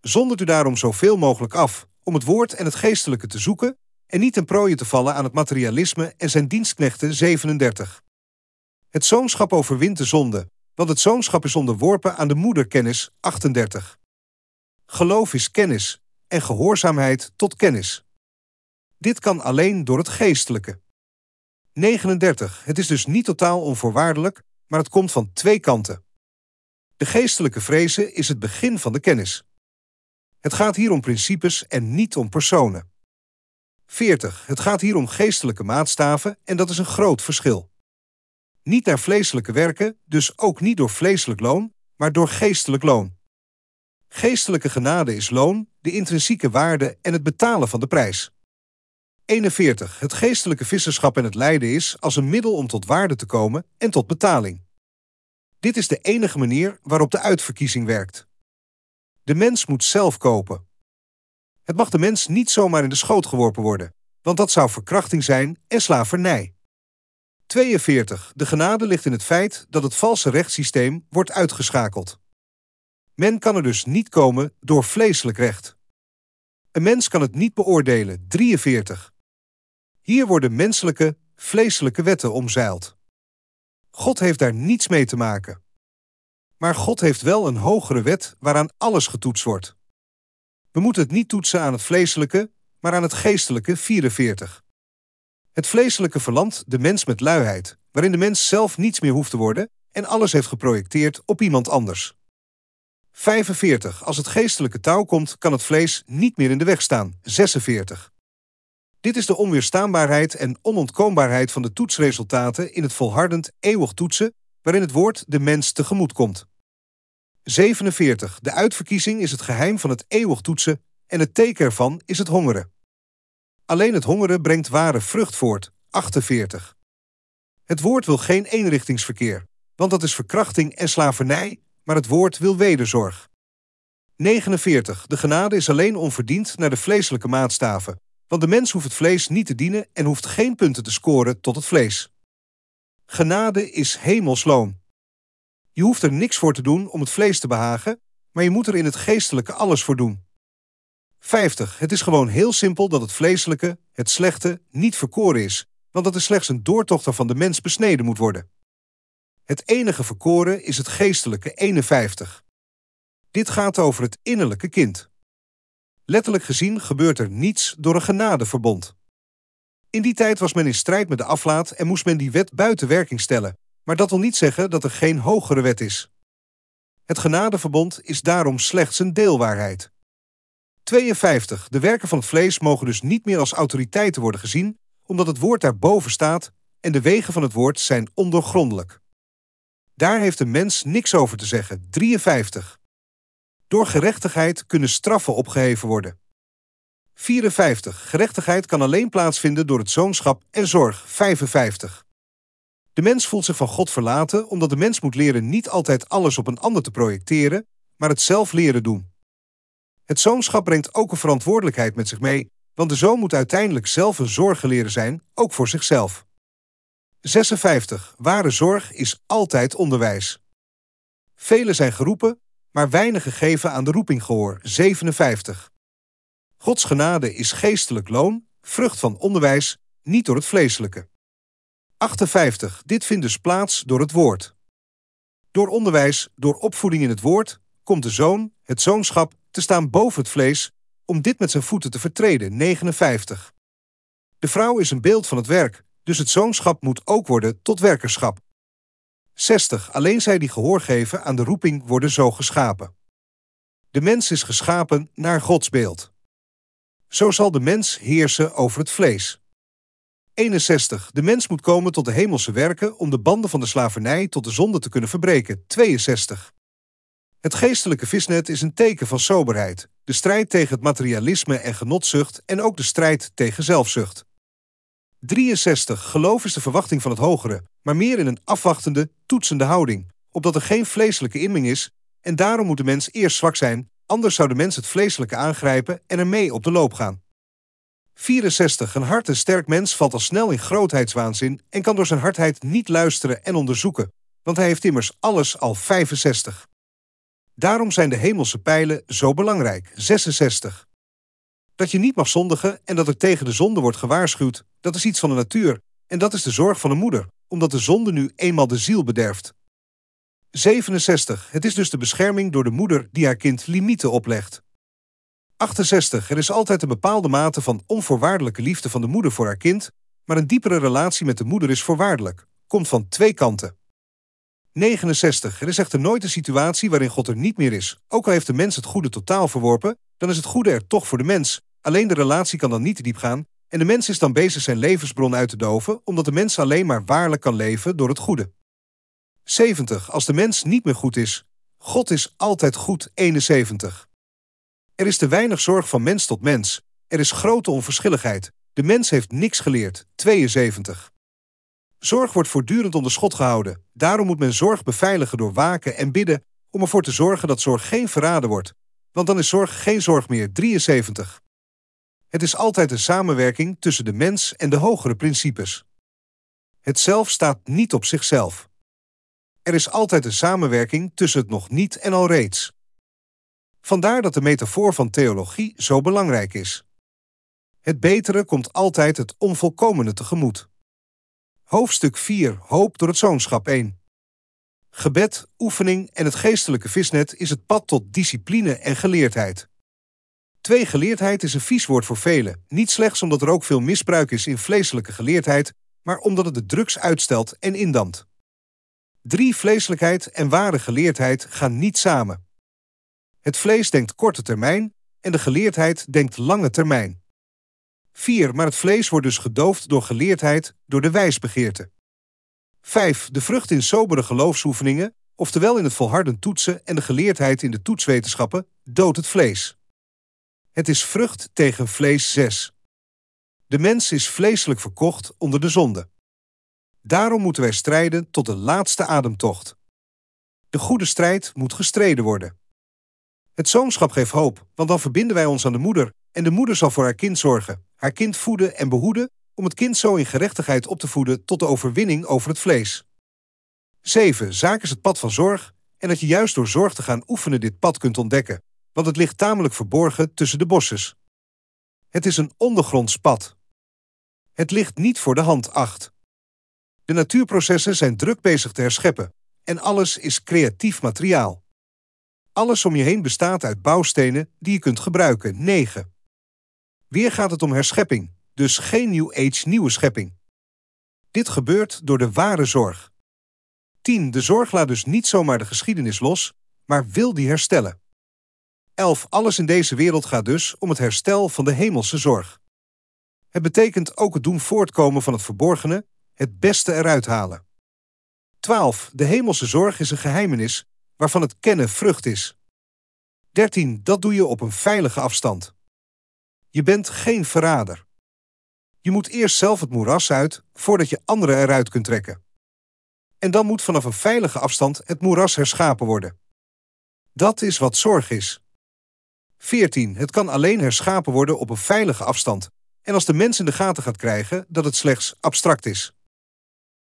Zondert u daarom zoveel mogelijk af om het woord en het geestelijke te zoeken en niet ten prooi te vallen aan het materialisme en zijn dienstknechten 37. Het zoonschap overwint de zonde, want het zoonschap is onderworpen aan de moederkennis 38. Geloof is kennis en gehoorzaamheid tot kennis. Dit kan alleen door het geestelijke. 39. Het is dus niet totaal onvoorwaardelijk, maar het komt van twee kanten. De geestelijke vrezen is het begin van de kennis. Het gaat hier om principes en niet om personen. 40. Het gaat hier om geestelijke maatstaven en dat is een groot verschil. Niet naar vleeselijke werken, dus ook niet door vleeselijk loon, maar door geestelijk loon. Geestelijke genade is loon, de intrinsieke waarde en het betalen van de prijs. 41. Het geestelijke visserschap en het lijden is als een middel om tot waarde te komen en tot betaling. Dit is de enige manier waarop de uitverkiezing werkt. De mens moet zelf kopen. Het mag de mens niet zomaar in de schoot geworpen worden, want dat zou verkrachting zijn en slavernij. 42. De genade ligt in het feit dat het valse rechtssysteem wordt uitgeschakeld. Men kan er dus niet komen door vleeselijk recht. Een mens kan het niet beoordelen. 43. Hier worden menselijke, vleeselijke wetten omzeild. God heeft daar niets mee te maken. Maar God heeft wel een hogere wet waaraan alles getoetst wordt. We moeten het niet toetsen aan het vleeselijke, maar aan het geestelijke 44. Het vleeselijke verlandt de mens met luiheid, waarin de mens zelf niets meer hoeft te worden en alles heeft geprojecteerd op iemand anders. 45. Als het geestelijke touw komt, kan het vlees niet meer in de weg staan. 46. Dit is de onweerstaanbaarheid en onontkoombaarheid van de toetsresultaten in het volhardend eeuwig toetsen, waarin het woord de mens tegemoet komt. 47. De uitverkiezing is het geheim van het eeuwig toetsen en het teken ervan is het hongeren. Alleen het hongeren brengt ware vrucht voort. 48. Het woord wil geen eenrichtingsverkeer, want dat is verkrachting en slavernij, maar het woord wil wederzorg. 49. De genade is alleen onverdiend naar de vleeselijke maatstaven, want de mens hoeft het vlees niet te dienen en hoeft geen punten te scoren tot het vlees. Genade is hemelsloon. Je hoeft er niks voor te doen om het vlees te behagen, maar je moet er in het geestelijke alles voor doen. 50. Het is gewoon heel simpel dat het vleeselijke, het slechte, niet verkoren is, want dat is slechts een doortochter van de mens besneden moet worden. Het enige verkoren is het geestelijke 51. Dit gaat over het innerlijke kind. Letterlijk gezien gebeurt er niets door een genadeverbond. In die tijd was men in strijd met de aflaat en moest men die wet buiten werking stellen, maar dat wil niet zeggen dat er geen hogere wet is. Het genadeverbond is daarom slechts een deelwaarheid. 52. De werken van het vlees mogen dus niet meer als autoriteiten worden gezien, omdat het woord daarboven staat en de wegen van het woord zijn ondoorgrondelijk. Daar heeft de mens niks over te zeggen. 53. Door gerechtigheid kunnen straffen opgeheven worden. 54. Gerechtigheid kan alleen plaatsvinden door het zoonschap en zorg. 55. De mens voelt zich van God verlaten omdat de mens moet leren niet altijd alles op een ander te projecteren, maar het zelf leren doen. Het zoonschap brengt ook een verantwoordelijkheid met zich mee, want de zoon moet uiteindelijk zelf een zorggeleerde zijn, ook voor zichzelf. 56. Ware zorg is altijd onderwijs. Velen zijn geroepen, maar weinigen geven aan de roeping gehoor. 57. Gods genade is geestelijk loon, vrucht van onderwijs, niet door het vleeselijke. 58. Dit vindt dus plaats door het woord. Door onderwijs, door opvoeding in het woord, komt de zoon, het zoonschap, te staan boven het vlees, om dit met zijn voeten te vertreden. 59. De vrouw is een beeld van het werk, dus het zoonschap moet ook worden tot werkerschap. 60. Alleen zij die gehoor geven aan de roeping worden zo geschapen. De mens is geschapen naar Gods beeld. Zo zal de mens heersen over het vlees. 61. De mens moet komen tot de hemelse werken om de banden van de slavernij tot de zonde te kunnen verbreken. 62. Het geestelijke visnet is een teken van soberheid, de strijd tegen het materialisme en genotzucht en ook de strijd tegen zelfzucht. 63. Geloof is de verwachting van het hogere, maar meer in een afwachtende, toetsende houding, opdat er geen vleeselijke inming is, en daarom moet de mens eerst zwak zijn, anders zou de mens het vleeselijke aangrijpen en ermee op de loop gaan. 64. Een hart en sterk mens valt al snel in grootheidswaanzin en kan door zijn hardheid niet luisteren en onderzoeken, want hij heeft immers alles al 65. Daarom zijn de hemelse pijlen zo belangrijk. 66. Dat je niet mag zondigen en dat er tegen de zonde wordt gewaarschuwd, dat is iets van de natuur. En dat is de zorg van een moeder, omdat de zonde nu eenmaal de ziel bederft. 67. Het is dus de bescherming door de moeder die haar kind limieten oplegt. 68. Er is altijd een bepaalde mate van onvoorwaardelijke liefde van de moeder voor haar kind, maar een diepere relatie met de moeder is voorwaardelijk, komt van twee kanten. 69. Er is echter nooit een situatie waarin God er niet meer is. Ook al heeft de mens het goede totaal verworpen, dan is het goede er toch voor de mens. Alleen de relatie kan dan niet te diep gaan en de mens is dan bezig zijn levensbron uit te doven, omdat de mens alleen maar waarlijk kan leven door het goede. 70. Als de mens niet meer goed is, God is altijd goed 71. Er is te weinig zorg van mens tot mens. Er is grote onverschilligheid. De mens heeft niks geleerd 72. Zorg wordt voortdurend onder schot gehouden. Daarom moet men zorg beveiligen door waken en bidden om ervoor te zorgen dat zorg geen verraden wordt. Want dan is zorg geen zorg meer 73. Het is altijd een samenwerking tussen de mens en de hogere principes. Het zelf staat niet op zichzelf. Er is altijd een samenwerking tussen het nog niet en al reeds. Vandaar dat de metafoor van theologie zo belangrijk is. Het betere komt altijd het onvolkomene tegemoet. Hoofdstuk 4 Hoop door het zoonschap 1 Gebed, oefening en het geestelijke visnet is het pad tot discipline en geleerdheid. Twee geleerdheid is een vies woord voor velen, niet slechts omdat er ook veel misbruik is in vleeselijke geleerdheid, maar omdat het de drugs uitstelt en indampt. Drie vleeselijkheid en ware geleerdheid gaan niet samen. Het vlees denkt korte termijn en de geleerdheid denkt lange termijn. 4. Maar het vlees wordt dus gedoofd door geleerdheid, door de wijsbegeerte. 5. De vrucht in sobere geloofsoefeningen, oftewel in het volharden toetsen en de geleerdheid in de toetswetenschappen, doodt het vlees. Het is vrucht tegen vlees 6. De mens is vleeselijk verkocht onder de zonde. Daarom moeten wij strijden tot de laatste ademtocht. De goede strijd moet gestreden worden. Het zoonschap geeft hoop, want dan verbinden wij ons aan de moeder en de moeder zal voor haar kind zorgen, haar kind voeden en behoeden om het kind zo in gerechtigheid op te voeden tot de overwinning over het vlees. 7. Zaak is het pad van zorg en dat je juist door zorg te gaan oefenen dit pad kunt ontdekken, want het ligt tamelijk verborgen tussen de bosses. Het is een ondergronds pad. Het ligt niet voor de hand acht. De natuurprocessen zijn druk bezig te herscheppen en alles is creatief materiaal. Alles om je heen bestaat uit bouwstenen die je kunt gebruiken. 9. Weer gaat het om herschepping, dus geen New Age nieuwe schepping. Dit gebeurt door de ware zorg. 10. De zorg laat dus niet zomaar de geschiedenis los, maar wil die herstellen. 11. Alles in deze wereld gaat dus om het herstel van de hemelse zorg. Het betekent ook het doen voortkomen van het verborgene, het beste eruit halen. 12. De hemelse zorg is een geheimenis waarvan het kennen vrucht is. 13. Dat doe je op een veilige afstand. Je bent geen verrader. Je moet eerst zelf het moeras uit voordat je anderen eruit kunt trekken. En dan moet vanaf een veilige afstand het moeras herschapen worden. Dat is wat zorg is. 14. Het kan alleen herschapen worden op een veilige afstand en als de mens in de gaten gaat krijgen dat het slechts abstract is.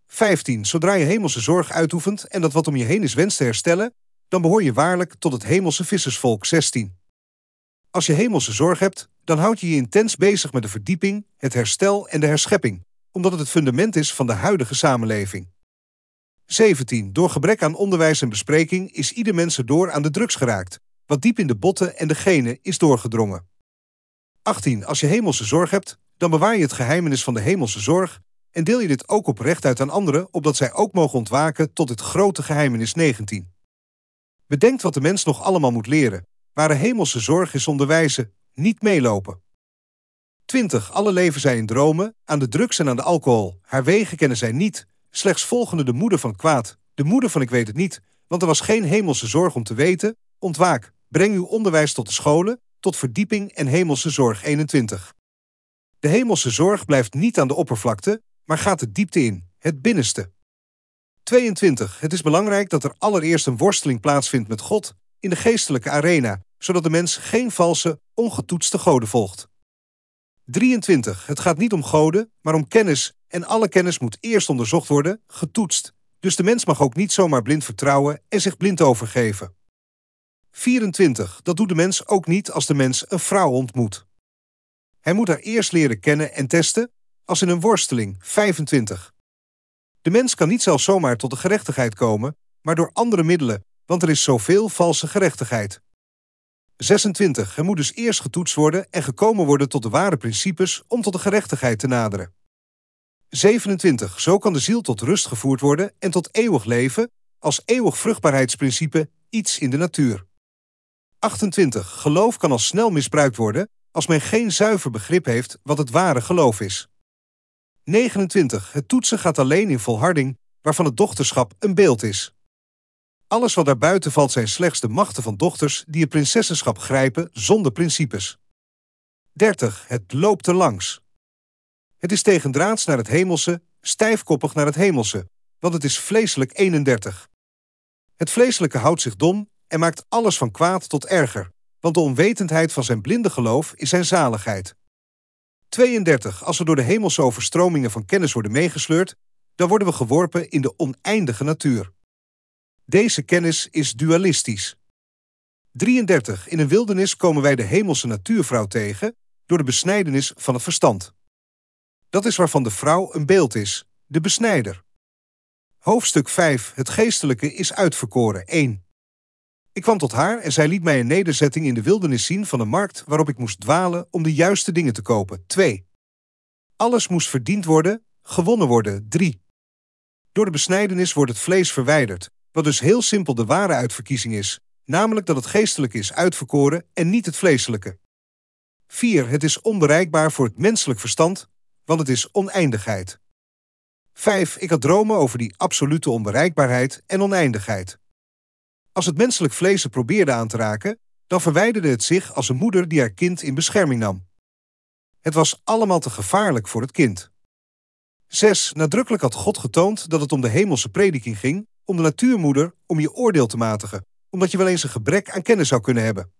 15. Zodra je hemelse zorg uitoefent en dat wat om je heen is wenst te herstellen, dan behoor je waarlijk tot het hemelse vissersvolk 16. Als je hemelse zorg hebt, dan houd je je intens bezig met de verdieping, het herstel en de herschepping, omdat het het fundament is van de huidige samenleving. 17. Door gebrek aan onderwijs en bespreking is ieder mens erdoor aan de drugs geraakt, wat diep in de botten en de genen is doorgedrongen. 18. Als je hemelse zorg hebt, dan bewaar je het geheimenis van de hemelse zorg en deel je dit ook oprecht uit aan anderen, opdat zij ook mogen ontwaken tot het grote geheimenis 19. Bedenkt wat de mens nog allemaal moet leren. Ware hemelse zorg is onderwijzen, niet meelopen. 20. Alle leven zij in dromen, aan de drugs en aan de alcohol. Haar wegen kennen zij niet. Slechts volgende de moeder van kwaad, de moeder van ik weet het niet, want er was geen hemelse zorg om te weten. Ontwaak, breng uw onderwijs tot de scholen, tot verdieping en hemelse zorg 21. De hemelse zorg blijft niet aan de oppervlakte, maar gaat de diepte in, het binnenste. 22. Het is belangrijk dat er allereerst een worsteling plaatsvindt met God in de geestelijke arena, zodat de mens geen valse, ongetoetste goden volgt. 23. Het gaat niet om goden, maar om kennis en alle kennis moet eerst onderzocht worden, getoetst. Dus de mens mag ook niet zomaar blind vertrouwen en zich blind overgeven. 24. Dat doet de mens ook niet als de mens een vrouw ontmoet. Hij moet haar eerst leren kennen en testen, als in een worsteling. 25. De mens kan niet zelf zomaar tot de gerechtigheid komen, maar door andere middelen, want er is zoveel valse gerechtigheid. 26. Er moet dus eerst getoetst worden en gekomen worden tot de ware principes om tot de gerechtigheid te naderen. 27. Zo kan de ziel tot rust gevoerd worden en tot eeuwig leven als eeuwig vruchtbaarheidsprincipe iets in de natuur. 28. Geloof kan al snel misbruikt worden als men geen zuiver begrip heeft wat het ware geloof is. 29. Het toetsen gaat alleen in volharding, waarvan het dochterschap een beeld is. Alles wat daarbuiten valt zijn slechts de machten van dochters die het prinsessenschap grijpen zonder principes. 30. Het loopt er langs. Het is tegendraads naar het hemelse, stijfkoppig naar het hemelse, want het is vleeselijk 31. Het vleeselijke houdt zich dom en maakt alles van kwaad tot erger, want de onwetendheid van zijn blinde geloof is zijn zaligheid. 32. Als we door de hemelse overstromingen van kennis worden meegesleurd, dan worden we geworpen in de oneindige natuur. Deze kennis is dualistisch. 33. In een wildernis komen wij de hemelse natuurvrouw tegen door de besnijdenis van het verstand. Dat is waarvan de vrouw een beeld is, de besnijder. Hoofdstuk 5. Het geestelijke is uitverkoren. 1. Ik kwam tot haar en zij liet mij een nederzetting in de wildernis zien van een markt waarop ik moest dwalen om de juiste dingen te kopen. 2. Alles moest verdiend worden, gewonnen worden. 3. Door de besnijdenis wordt het vlees verwijderd, wat dus heel simpel de ware uitverkiezing is, namelijk dat het geestelijke is uitverkoren en niet het vleeselijke. 4. Het is onbereikbaar voor het menselijk verstand, want het is oneindigheid. 5. Ik had dromen over die absolute onbereikbaarheid en oneindigheid. Als het menselijk vlees er probeerde aan te raken, dan verwijderde het zich als een moeder die haar kind in bescherming nam. Het was allemaal te gevaarlijk voor het kind. 6. Nadrukkelijk had God getoond dat het om de hemelse prediking ging, om de natuurmoeder, om je oordeel te matigen, omdat je wel eens een gebrek aan kennis zou kunnen hebben.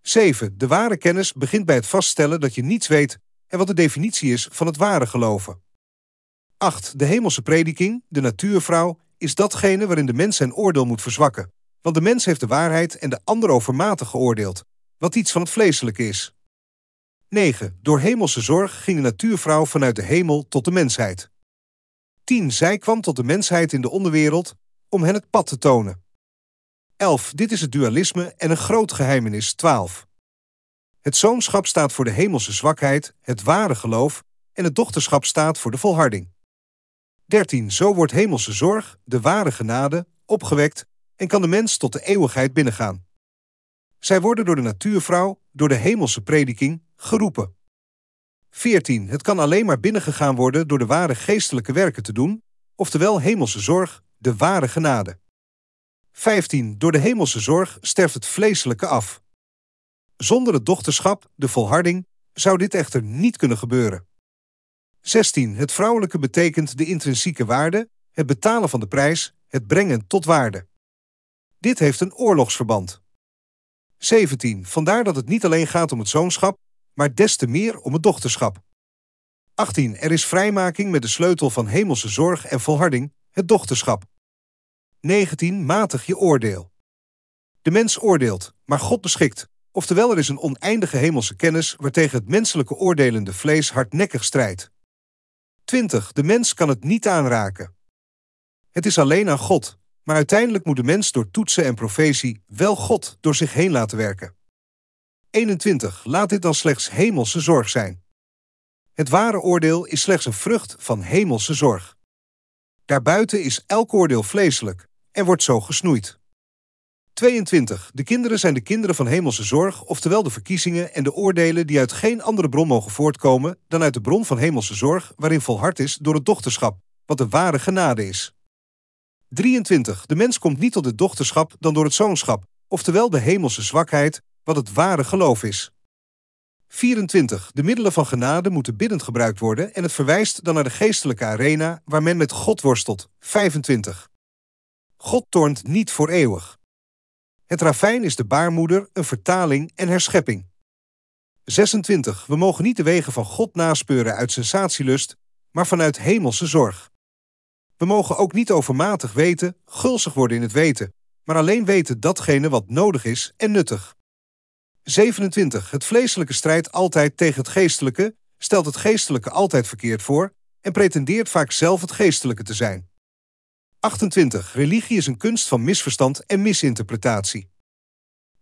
7. De ware kennis begint bij het vaststellen dat je niets weet en wat de definitie is van het ware geloven. 8. De hemelse prediking, de natuurvrouw, is datgene waarin de mens zijn oordeel moet verzwakken. Want de mens heeft de waarheid en de ander overmatig geoordeeld, wat iets van het vleeselijke is. 9. Door hemelse zorg ging de natuurvrouw vanuit de hemel tot de mensheid. 10. Zij kwam tot de mensheid in de onderwereld om hen het pad te tonen. 11. Dit is het dualisme en een groot geheimenis. 12. Het zoonschap staat voor de hemelse zwakheid, het ware geloof, en het dochterschap staat voor de volharding. 13. Zo wordt hemelse zorg, de ware genade, opgewekt en kan de mens tot de eeuwigheid binnengaan. Zij worden door de natuurvrouw, door de hemelse prediking, geroepen. 14. Het kan alleen maar binnengegaan worden door de ware geestelijke werken te doen, oftewel hemelse zorg, de ware genade. 15. Door de hemelse zorg sterft het vleeselijke af. Zonder het dochterschap, de volharding, zou dit echter niet kunnen gebeuren. 16. Het vrouwelijke betekent de intrinsieke waarde, het betalen van de prijs, het brengen tot waarde. Dit heeft een oorlogsverband. 17. Vandaar dat het niet alleen gaat om het zoonschap, maar des te meer om het dochterschap. 18. Er is vrijmaking met de sleutel van hemelse zorg en volharding, het dochterschap. 19. Matig je oordeel. De mens oordeelt, maar God beschikt. Oftewel, er is een oneindige hemelse kennis waartegen het menselijke oordelende vlees hardnekkig strijdt. 20. De mens kan het niet aanraken. Het is alleen aan God, maar uiteindelijk moet de mens door toetsen en profetie wel God door zich heen laten werken. 21. Laat dit dan slechts hemelse zorg zijn. Het ware oordeel is slechts een vrucht van hemelse zorg. Daarbuiten is elk oordeel vleeselijk en wordt zo gesnoeid. 22. De kinderen zijn de kinderen van hemelse zorg, oftewel de verkiezingen en de oordelen die uit geen andere bron mogen voortkomen dan uit de bron van hemelse zorg, waarin volhard is door het dochterschap, wat de ware genade is. 23. De mens komt niet tot het dochterschap dan door het zoonschap, oftewel de hemelse zwakheid, wat het ware geloof is. 24. De middelen van genade moeten biddend gebruikt worden en het verwijst dan naar de geestelijke arena waar men met God worstelt. 25. God toornt niet voor eeuwig. Het ravijn is de baarmoeder, een vertaling en herschepping. 26. We mogen niet de wegen van God naspeuren uit sensatielust, maar vanuit hemelse zorg. We mogen ook niet overmatig weten, gulzig worden in het weten, maar alleen weten datgene wat nodig is en nuttig. 27. Het vleeselijke strijdt altijd tegen het geestelijke, stelt het geestelijke altijd verkeerd voor en pretendeert vaak zelf het geestelijke te zijn. 28. Religie is een kunst van misverstand en misinterpretatie.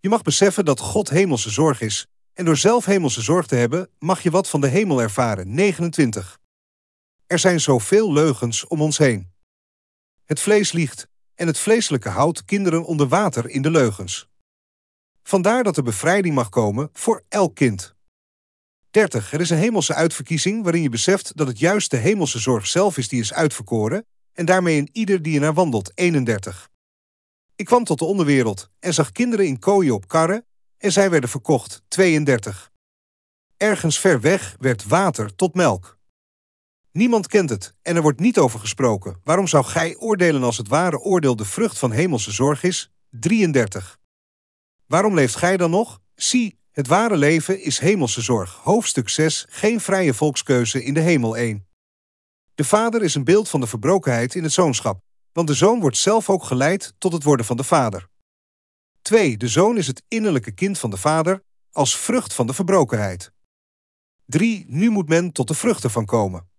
Je mag beseffen dat God hemelse zorg is, en door zelf hemelse zorg te hebben, mag je wat van de hemel ervaren. 29. Er zijn zoveel leugens om ons heen. Het vlees liegt, en het vleeselijke houdt kinderen onder water in de leugens. Vandaar dat er bevrijding mag komen voor elk kind. 30. Er is een hemelse uitverkiezing waarin je beseft dat het juist de hemelse zorg zelf is die is uitverkoren en daarmee in ieder die naar wandelt. 31. Ik kwam tot de onderwereld en zag kinderen in kooien op karren en zij werden verkocht. 32. Ergens ver weg werd water tot melk. Niemand kent het en er wordt niet over gesproken. Waarom zou gij oordelen als het ware oordeel de vrucht van hemelse zorg is? 33. Waarom leeft gij dan nog? Zie, het ware leven is hemelse zorg. Hoofdstuk 6. Geen vrije volkskeuze in de hemel 1. De vader is een beeld van de verbrokenheid in het zoonschap, want de zoon wordt zelf ook geleid tot het worden van de vader. 2. De zoon is het innerlijke kind van de vader, als vrucht van de verbrokenheid. 3. Nu moet men tot de vruchten van komen.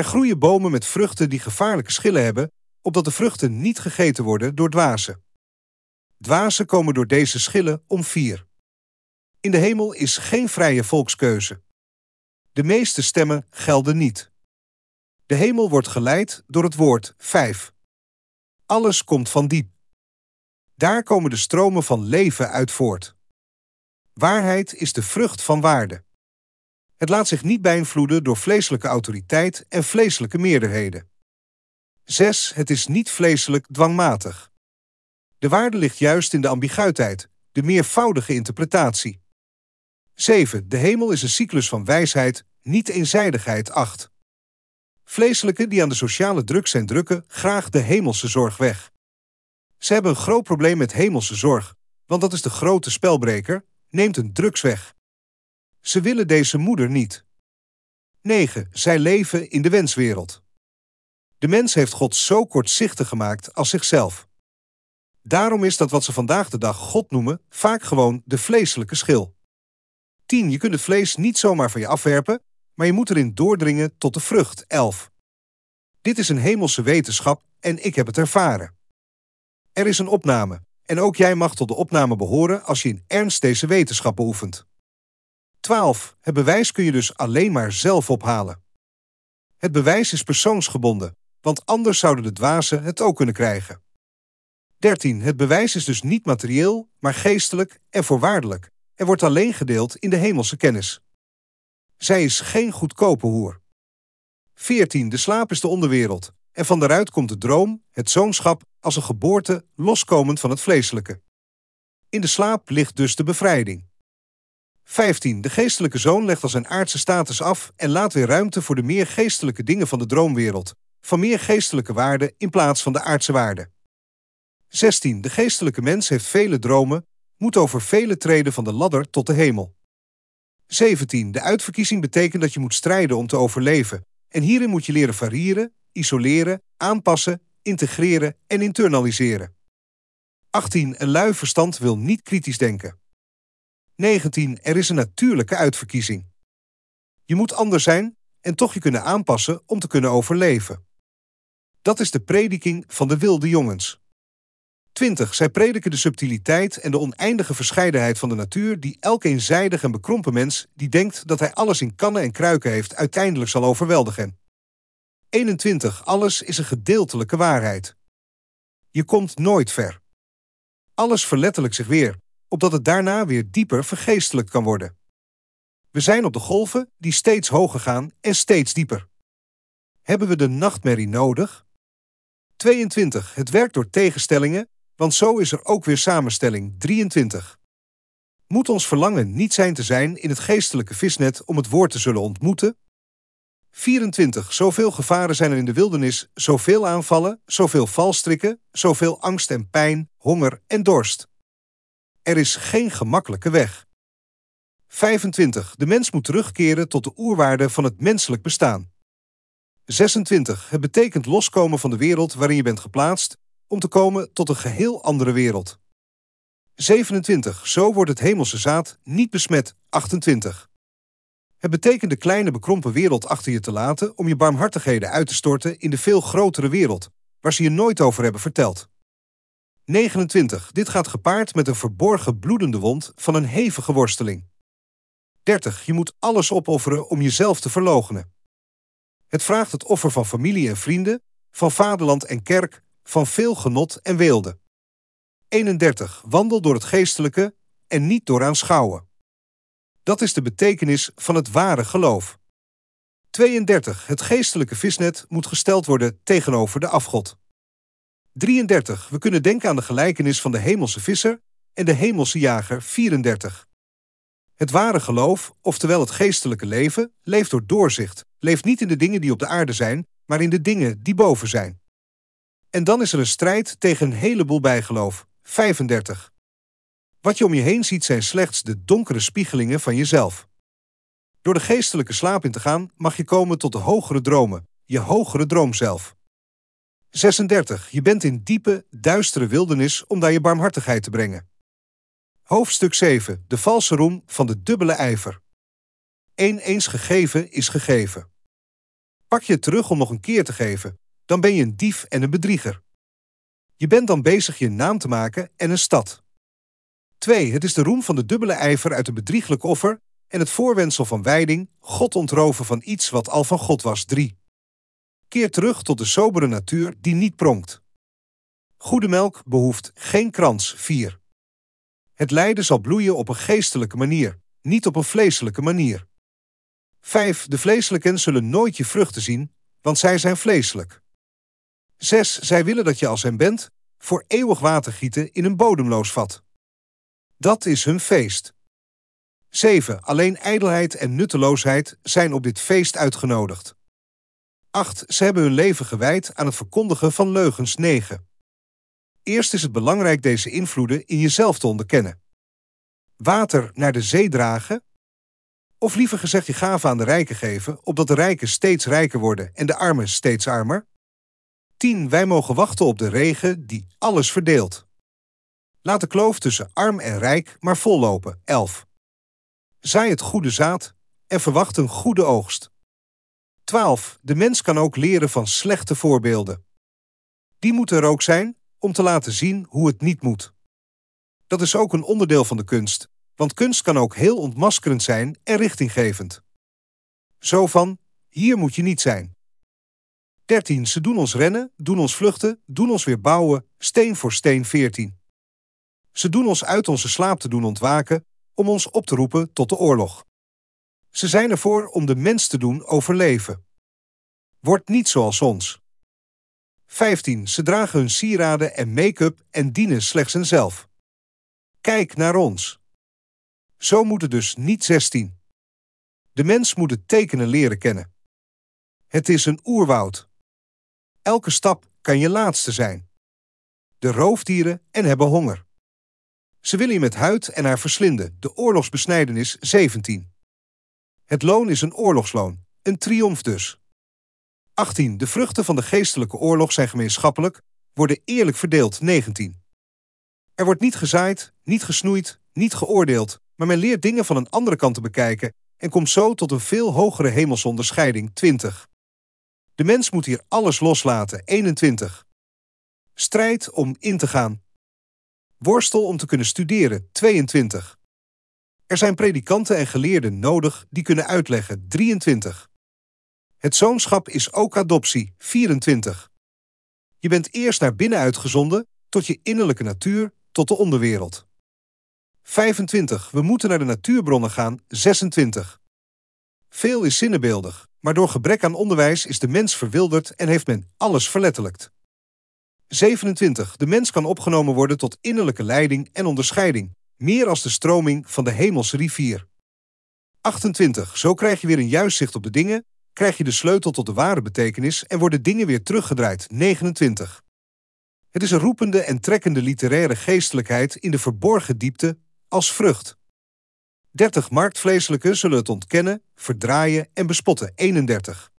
Er groeien bomen met vruchten die gevaarlijke schillen hebben, opdat de vruchten niet gegeten worden door dwazen. Dwazen komen door deze schillen om vier. In de hemel is geen vrije volkskeuze. De meeste stemmen gelden niet. De hemel wordt geleid door het woord 5. Alles komt van diep. Daar komen de stromen van leven uit voort. Waarheid is de vrucht van waarde. Het laat zich niet beïnvloeden door vleeselijke autoriteit en vleeselijke meerderheden. 6. Het is niet vleeselijk dwangmatig. De waarde ligt juist in de ambiguïteit, de meervoudige interpretatie. 7. De hemel is een cyclus van wijsheid, niet eenzijdigheid 8. Vleeselijke die aan de sociale druk zijn drukken graag de hemelse zorg weg. Ze hebben een groot probleem met hemelse zorg, want dat is de grote spelbreker, neemt een drugs weg. Ze willen deze moeder niet. 9. Zij leven in de wenswereld. De mens heeft God zo kortzichtig gemaakt als zichzelf. Daarom is dat wat ze vandaag de dag God noemen vaak gewoon de vleeselijke schil. 10. Je kunt het vlees niet zomaar van je afwerpen, maar je moet erin doordringen tot de vrucht 11. Dit is een hemelse wetenschap en ik heb het ervaren. Er is een opname, en ook jij mag tot de opname behoren als je in ernst deze wetenschap beoefent. 12. Het bewijs kun je dus alleen maar zelf ophalen. Het bewijs is persoonsgebonden, want anders zouden de dwazen het ook kunnen krijgen. 13. Het bewijs is dus niet materieel, maar geestelijk en voorwaardelijk en wordt alleen gedeeld in de hemelse kennis. Zij is geen goedkope hoer. 14. De slaap is de onderwereld en van daaruit komt de droom, het zoonschap, als een geboorte loskomend van het vleeselijke. In de slaap ligt dus de bevrijding. 15. De geestelijke zoon legt als zijn aardse status af en laat weer ruimte voor de meer geestelijke dingen van de droomwereld, van meer geestelijke waarden in plaats van de aardse waarden. 16. De geestelijke mens heeft vele dromen, moet over vele treden van de ladder tot de hemel. 17. De uitverkiezing betekent dat je moet strijden om te overleven, en hierin moet je leren variëren, isoleren, aanpassen, integreren en internaliseren. 18. Een lui verstand wil niet kritisch denken. 19. Er is een natuurlijke uitverkiezing. Je moet anders zijn en toch je kunnen aanpassen om te kunnen overleven. Dat is de prediking van de wilde jongens. 20. Zij prediken de subtiliteit en de oneindige verscheidenheid van de natuur die elk eenzijdig en bekrompen mens die denkt dat hij alles in kannen en kruiken heeft uiteindelijk zal overweldigen. 21. Alles is een gedeeltelijke waarheid. Je komt nooit ver. Alles verletterlijk zich weer, opdat het daarna weer dieper vergeestelijk kan worden. We zijn op de golven die steeds hoger gaan en steeds dieper. Hebben we de nachtmerrie nodig? 22. Het werkt door tegenstellingen, want zo is er ook weer samenstelling 23. Moet ons verlangen niet zijn te zijn in het geestelijke visnet om het woord te zullen ontmoeten? 24. Zoveel gevaren zijn er in de wildernis, zoveel aanvallen, zoveel valstrikken, zoveel angst en pijn, honger en dorst. Er is geen gemakkelijke weg. 25. De mens moet terugkeren tot de oerwaarde van het menselijk bestaan. 26. Het betekent loskomen van de wereld waarin je bent geplaatst om te komen tot een geheel andere wereld. 27. Zo wordt het hemelse zaad niet besmet. 28. Het betekent de kleine bekrompen wereld achter je te laten om je barmhartigheden uit te storten in de veel grotere wereld, waar ze je nooit over hebben verteld. 29. Dit gaat gepaard met een verborgen bloedende wond van een hevige worsteling. 30. Je moet alles opofferen om jezelf te verloochenen. Het vraagt het offer van familie en vrienden, van vaderland en kerk, van veel genot en weelde. 31. Wandel door het geestelijke en niet door aanschouwen. Dat is de betekenis van het ware geloof. 32. Het geestelijke visnet moet gesteld worden tegenover de afgod. 33. We kunnen denken aan de gelijkenis van de hemelse visser en de hemelse jager 34. Het ware geloof, oftewel het geestelijke leven, leeft door doorzicht, leeft niet in de dingen die op de aarde zijn, maar in de dingen die boven zijn. En dan is er een strijd tegen een heleboel bijgeloof 35. Wat je om je heen ziet zijn slechts de donkere spiegelingen van jezelf. Door de geestelijke slaap in te gaan mag je komen tot de hogere dromen, je hogere droom zelf. 36. Je bent in diepe, duistere wildernis om daar je barmhartigheid te brengen. Hoofdstuk 7. De valse roem van de dubbele ijver. Eén eens gegeven is gegeven. Pak je het terug om nog een keer te geven, dan ben je een dief en een bedrieger. Je bent dan bezig je naam te maken en een stad. 2. Het is de roem van de dubbele ijver uit een bedrieglijk offer en het voorwendsel van wijding, God ontroven van iets wat al van God was. 3. Keer terug tot de sobere natuur die niet pronkt. Goede melk behoeft geen krans. 4. Het lijden zal bloeien op een geestelijke manier, niet op een vleeselijke manier. 5. De vleeselijken zullen nooit je vruchten zien, want zij zijn vleeselijk. 6. Zij willen dat je als hen bent, voor eeuwig water gieten in een bodemloos vat. Dat is hun feest. 7. Alleen ijdelheid en nutteloosheid zijn op dit feest uitgenodigd. 8. Ze hebben hun leven gewijd aan het verkondigen van leugens 9. Eerst is het belangrijk deze invloeden in jezelf te onderkennen. Water naar de zee dragen? Of liever gezegd je gaven aan de rijken geven, opdat de rijken steeds rijker worden en de armen steeds armer? 10. Wij mogen wachten op de regen die alles verdeelt. Laat de kloof tussen arm en rijk maar vollopen. 11. Zaai het goede zaad en verwacht een goede oogst. 12. De mens kan ook leren van slechte voorbeelden. Die moeten er ook zijn om te laten zien hoe het niet moet. Dat is ook een onderdeel van de kunst, want kunst kan ook heel ontmaskerend zijn en richtinggevend. Zo van, hier moet je niet zijn. 13. Ze doen ons rennen, doen ons vluchten, doen ons weer bouwen, steen voor steen 14. Ze doen ons uit onze slaap te doen ontwaken, om ons op te roepen tot de oorlog. Ze zijn ervoor om de mens te doen overleven. Word niet zoals ons. 15. Ze dragen hun sieraden en make-up en dienen slechts henzelf. Kijk naar ons. Zo moet het dus niet 16. De mens moet het tekenen leren kennen. Het is een oerwoud. Elke stap kan je laatste zijn. De roofdieren en hebben honger. Ze willen je met huid en haar verslinden, de oorlogsbesnijdenis 17. Het loon is een oorlogsloon, een triomf dus. 18. De vruchten van de geestelijke oorlog zijn gemeenschappelijk, worden eerlijk verdeeld 19. Er wordt niet gezaaid, niet gesnoeid, niet geoordeeld, maar men leert dingen van een andere kant te bekijken en komt zo tot een veel hogere hemelsonderscheiding 20. De mens moet hier alles loslaten 21. Strijd om in te gaan. Worstel om te kunnen studeren 22. Er zijn predikanten en geleerden nodig die kunnen uitleggen 23. Het zoonschap is ook adoptie 24. Je bent eerst naar binnen uitgezonden, tot je innerlijke natuur, tot de onderwereld. 25. We moeten naar de natuurbronnen gaan 26. Veel is zinnebeeldig, maar door gebrek aan onderwijs is de mens verwilderd en heeft men alles verletterlijkt. 27. De mens kan opgenomen worden tot innerlijke leiding en onderscheiding, meer als de stroming van de hemelse rivier. 28. Zo krijg je weer een juist zicht op de dingen krijg je de sleutel tot de ware betekenis en worden dingen weer teruggedraaid. 29. Het is een roepende en trekkende literaire geestelijkheid in de verborgen diepte als vrucht. 30 marktvleeselijke zullen het ontkennen, verdraaien en bespotten. 31.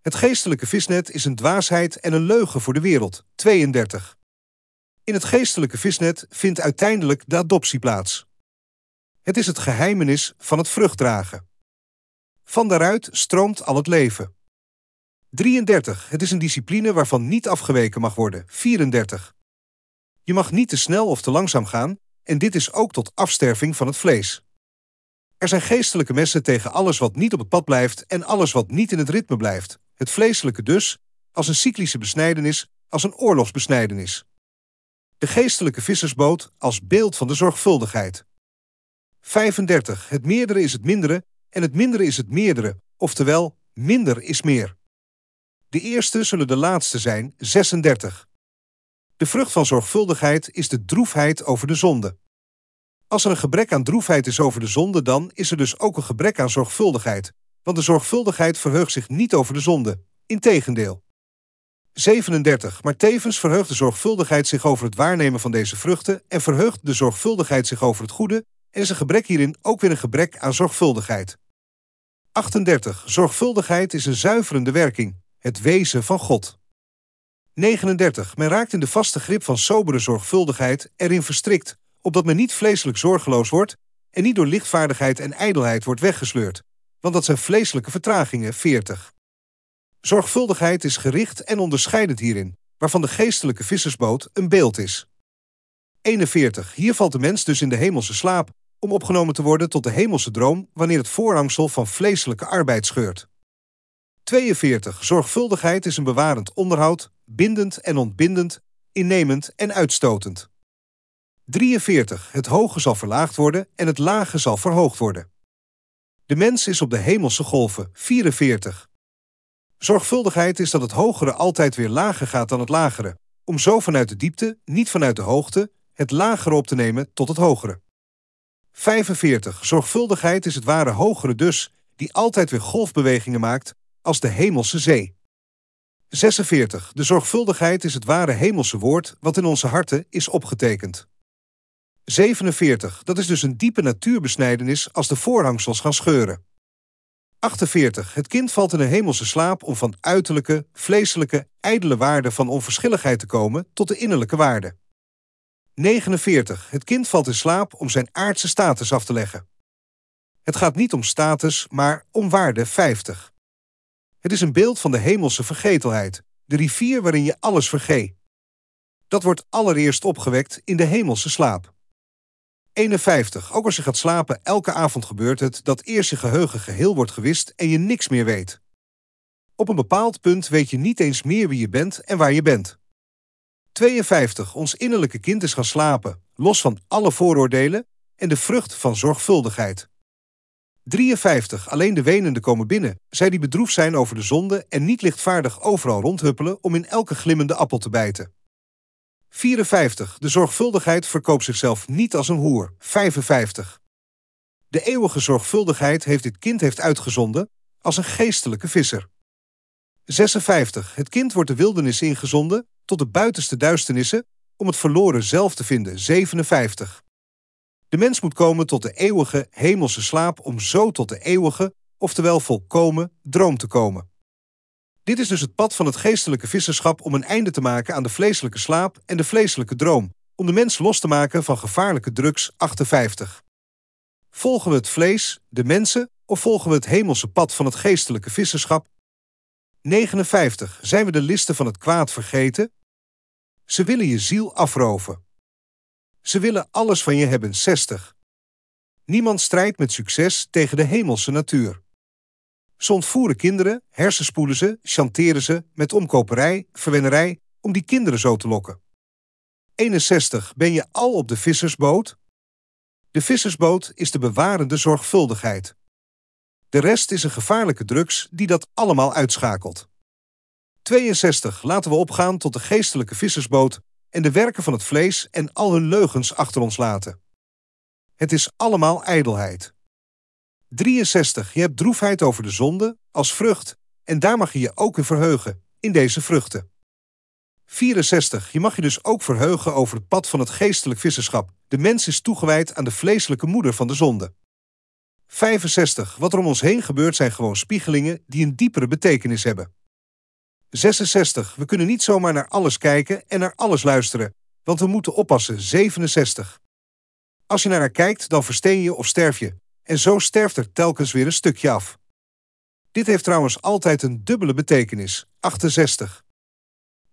Het geestelijke visnet is een dwaasheid en een leugen voor de wereld. 32. In het geestelijke visnet vindt uiteindelijk de adoptie plaats. Het is het geheimenis van het vruchtdragen. Van daaruit stroomt al het leven. 33. Het is een discipline waarvan niet afgeweken mag worden. 34. Je mag niet te snel of te langzaam gaan, en dit is ook tot afsterving van het vlees. Er zijn geestelijke messen tegen alles wat niet op het pad blijft en alles wat niet in het ritme blijft. Het vleeselijke dus, als een cyclische besnijdenis, als een oorlogsbesnijdenis. De geestelijke vissersboot als beeld van de zorgvuldigheid. 35. Het meerdere is het mindere en het mindere is het meerdere, oftewel minder is meer. De eerste zullen de laatste zijn, 36. De vrucht van zorgvuldigheid is de droefheid over de zonde. Als er een gebrek aan droefheid is over de zonde, dan is er dus ook een gebrek aan zorgvuldigheid, want de zorgvuldigheid verheugt zich niet over de zonde. Integendeel. 37. Maar tevens verheugt de zorgvuldigheid zich over het waarnemen van deze vruchten en verheugt de zorgvuldigheid zich over het goede en is een gebrek hierin ook weer een gebrek aan zorgvuldigheid. 38. Zorgvuldigheid is een zuiverende werking, het wezen van God. 39. Men raakt in de vaste grip van sobere zorgvuldigheid erin verstrikt, opdat men niet vleeselijk zorgeloos wordt en niet door lichtvaardigheid en ijdelheid wordt weggesleurd, want dat zijn vleeselijke vertragingen 40. Zorgvuldigheid is gericht en onderscheidend hierin, waarvan de geestelijke vissersboot een beeld is. 41. Hier valt de mens dus in de hemelse slaap, om opgenomen te worden tot de hemelse droom wanneer het voorhangsel van vleeselijke arbeid scheurt. 42. Zorgvuldigheid is een bewarend onderhoud, bindend en ontbindend, innemend en uitstotend. 43. Het hoge zal verlaagd worden en het lage zal verhoogd worden. De mens is op de hemelse golven. 44. Zorgvuldigheid is dat het hogere altijd weer lager gaat dan het lagere, om zo vanuit de diepte, niet vanuit de hoogte, het lagere op te nemen tot het hogere. 45. Zorgvuldigheid is het ware hogere dus, die altijd weer golfbewegingen maakt als de hemelse zee. 46. De zorgvuldigheid is het ware hemelse woord wat in onze harten is opgetekend. 47. Dat is dus een diepe natuurbesnijdenis als de voorhangsels gaan scheuren. 48. Het kind valt in een hemelse slaap om van uiterlijke, vleeselijke, ijdele waarde van onverschilligheid te komen tot de innerlijke waarde. 49. Het kind valt in slaap om zijn aardse status af te leggen. Het gaat niet om status, maar om waarde 50. Het is een beeld van de hemelse vergetelheid, de rivier waarin je alles vergeet. Dat wordt allereerst opgewekt in de hemelse slaap. 51. Ook als je gaat slapen, elke avond gebeurt het dat eerst je geheugen geheel wordt gewist en je niks meer weet. Op een bepaald punt weet je niet eens meer wie je bent en waar je bent. 52. Ons innerlijke kind is gaan slapen, los van alle vooroordelen en de vrucht van zorgvuldigheid. 53. Alleen de wenende komen binnen, zij die bedroefd zijn over de zonde en niet lichtvaardig overal rondhuppelen om in elke glimmende appel te bijten. 54. De zorgvuldigheid verkoopt zichzelf niet als een hoer. 55. De eeuwige zorgvuldigheid heeft dit kind heeft uitgezonden als een geestelijke visser. 56. Het kind wordt de wildernis ingezonden tot de buitenste duisternissen om het verloren zelf te vinden. 57. De mens moet komen tot de eeuwige hemelse slaap om zo tot de eeuwige, oftewel volkomen, droom te komen. Dit is dus het pad van het geestelijke visserschap om een einde te maken aan de vleeselijke slaap en de vleeselijke droom, om de mens los te maken van gevaarlijke drugs 58. Volgen we het vlees, de mensen, of volgen we het hemelse pad van het geestelijke visserschap? 59. Zijn we de listen van het kwaad vergeten? Ze willen je ziel afroven. Ze willen alles van je hebben 60. Niemand strijdt met succes tegen de hemelse natuur. Ze ontvoeren kinderen, hersenspoelen ze, chanteren ze met omkoperij, verwennerij, om die kinderen zo te lokken. 61. Ben je al op de vissersboot? De vissersboot is de bewarende zorgvuldigheid. De rest is een gevaarlijke drugs die dat allemaal uitschakelt. 62. Laten we opgaan tot de geestelijke vissersboot en de werken van het vlees en al hun leugens achter ons laten. Het is allemaal ijdelheid. 63. Je hebt droefheid over de zonde als vrucht en daar mag je je ook in verheugen, in deze vruchten. 64. Je mag je dus ook verheugen over het pad van het geestelijk visserschap. De mens is toegewijd aan de vleeselijke moeder van de zonde. 65. Wat er om ons heen gebeurt zijn gewoon spiegelingen die een diepere betekenis hebben. 66. We kunnen niet zomaar naar alles kijken en naar alles luisteren, want we moeten oppassen. 67. Als je naar haar kijkt, dan versteen je of sterf je. En zo sterft er telkens weer een stukje af. Dit heeft trouwens altijd een dubbele betekenis. 68.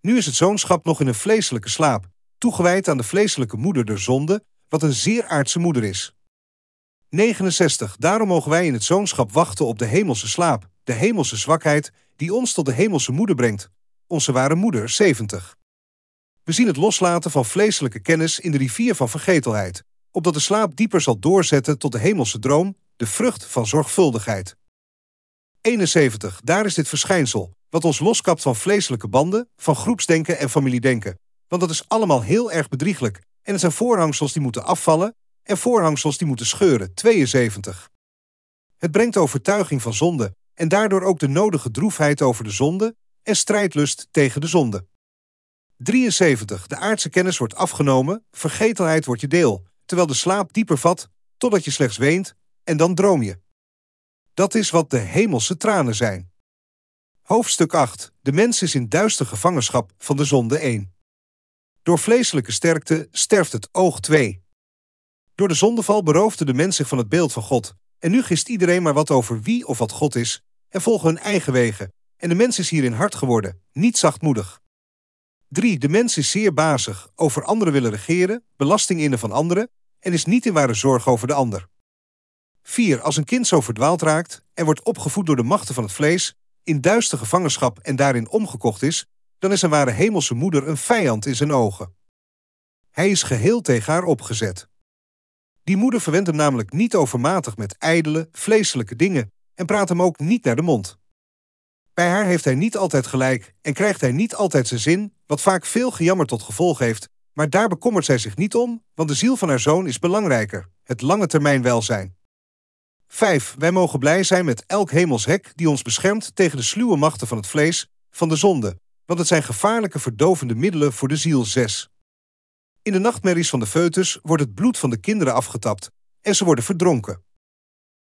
Nu is het zoonschap nog in een vleeselijke slaap, toegewijd aan de vleeselijke moeder der zonde, wat een zeer aardse moeder is. 69. Daarom mogen wij in het zoonschap wachten op de hemelse slaap, de hemelse zwakheid, die ons tot de hemelse moeder brengt, onze ware moeder 70. We zien het loslaten van vleeselijke kennis in de rivier van vergetelheid, opdat de slaap dieper zal doorzetten tot de hemelse droom, de vrucht van zorgvuldigheid. 71. Daar is dit verschijnsel, wat ons loskapt van vleeselijke banden, van groepsdenken en familiedenken. Want dat is allemaal heel erg bedrieglijk en het zijn voorhangsels die moeten afvallen en voorhangsels die moeten scheuren. 72. Het brengt overtuiging van zonde en daardoor ook de nodige droefheid over de zonde en strijdlust tegen de zonde. 73. De aardse kennis wordt afgenomen, vergetelheid wordt je deel, terwijl de slaap dieper vat, totdat je slechts weent en dan droom je. Dat is wat de hemelse tranen zijn. Hoofdstuk 8. De mens is in duister gevangenschap van de zonde 1. Door vleeselijke sterkte sterft het oog 2. Door de zondeval beroofde de mens zich van het beeld van God. En nu gist iedereen maar wat over wie of wat God is en volgen hun eigen wegen. En de mens is hierin hard geworden, niet zachtmoedig. 3. De mens is zeer bazig, over anderen willen regeren, belasting innen van anderen en is niet in ware zorg over de ander. 4. Als een kind zo verdwaald raakt en wordt opgevoed door de machten van het vlees, in duister gevangenschap en daarin omgekocht is, dan is een ware hemelse moeder een vijand in zijn ogen. Hij is geheel tegen haar opgezet. Die moeder verwendt hem namelijk niet overmatig met ijdele, vleeselijke dingen en praat hem ook niet naar de mond. Bij haar heeft hij niet altijd gelijk en krijgt hij niet altijd zijn zin, wat vaak veel gejammer tot gevolg heeft, maar daar bekommert zij zich niet om, want de ziel van haar zoon is belangrijker, het lange termijn welzijn. 5. Wij mogen blij zijn met elk hemelshek die ons beschermt tegen de sluwe machten van het vlees, van de zonde, want het zijn gevaarlijke verdovende middelen voor de ziel 6. In de nachtmerries van de foetus wordt het bloed van de kinderen afgetapt en ze worden verdronken.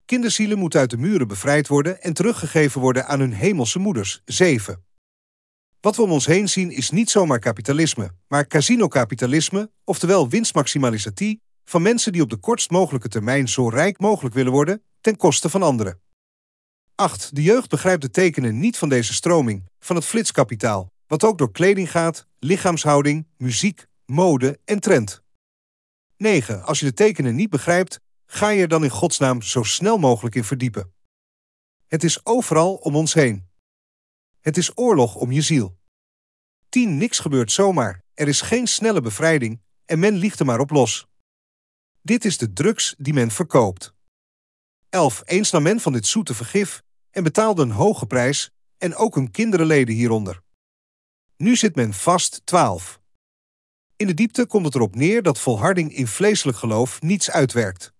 Kinderzielen moeten uit de muren bevrijd worden en teruggegeven worden aan hun hemelse moeders. 7. Wat we om ons heen zien is niet zomaar kapitalisme, maar casinokapitalisme, oftewel winstmaximalisatie van mensen die op de kortst mogelijke termijn zo rijk mogelijk willen worden ten koste van anderen. 8. De jeugd begrijpt de tekenen niet van deze stroming, van het flitskapitaal, wat ook door kleding gaat, lichaamshouding, muziek, mode en trend. 9. Als je de tekenen niet begrijpt, ga je er dan in godsnaam zo snel mogelijk in verdiepen. Het is overal om ons heen. Het is oorlog om je ziel. 10. Niks gebeurt zomaar. Er is geen snelle bevrijding en men liegt er maar op los. Dit is de drugs die men verkoopt. 11. Eens nam men van dit zoete vergif en betaalde een hoge prijs en ook hun kinderen leden hieronder. Nu zit men vast 12. In de diepte komt het erop neer dat volharding in vleeselijk geloof niets uitwerkt.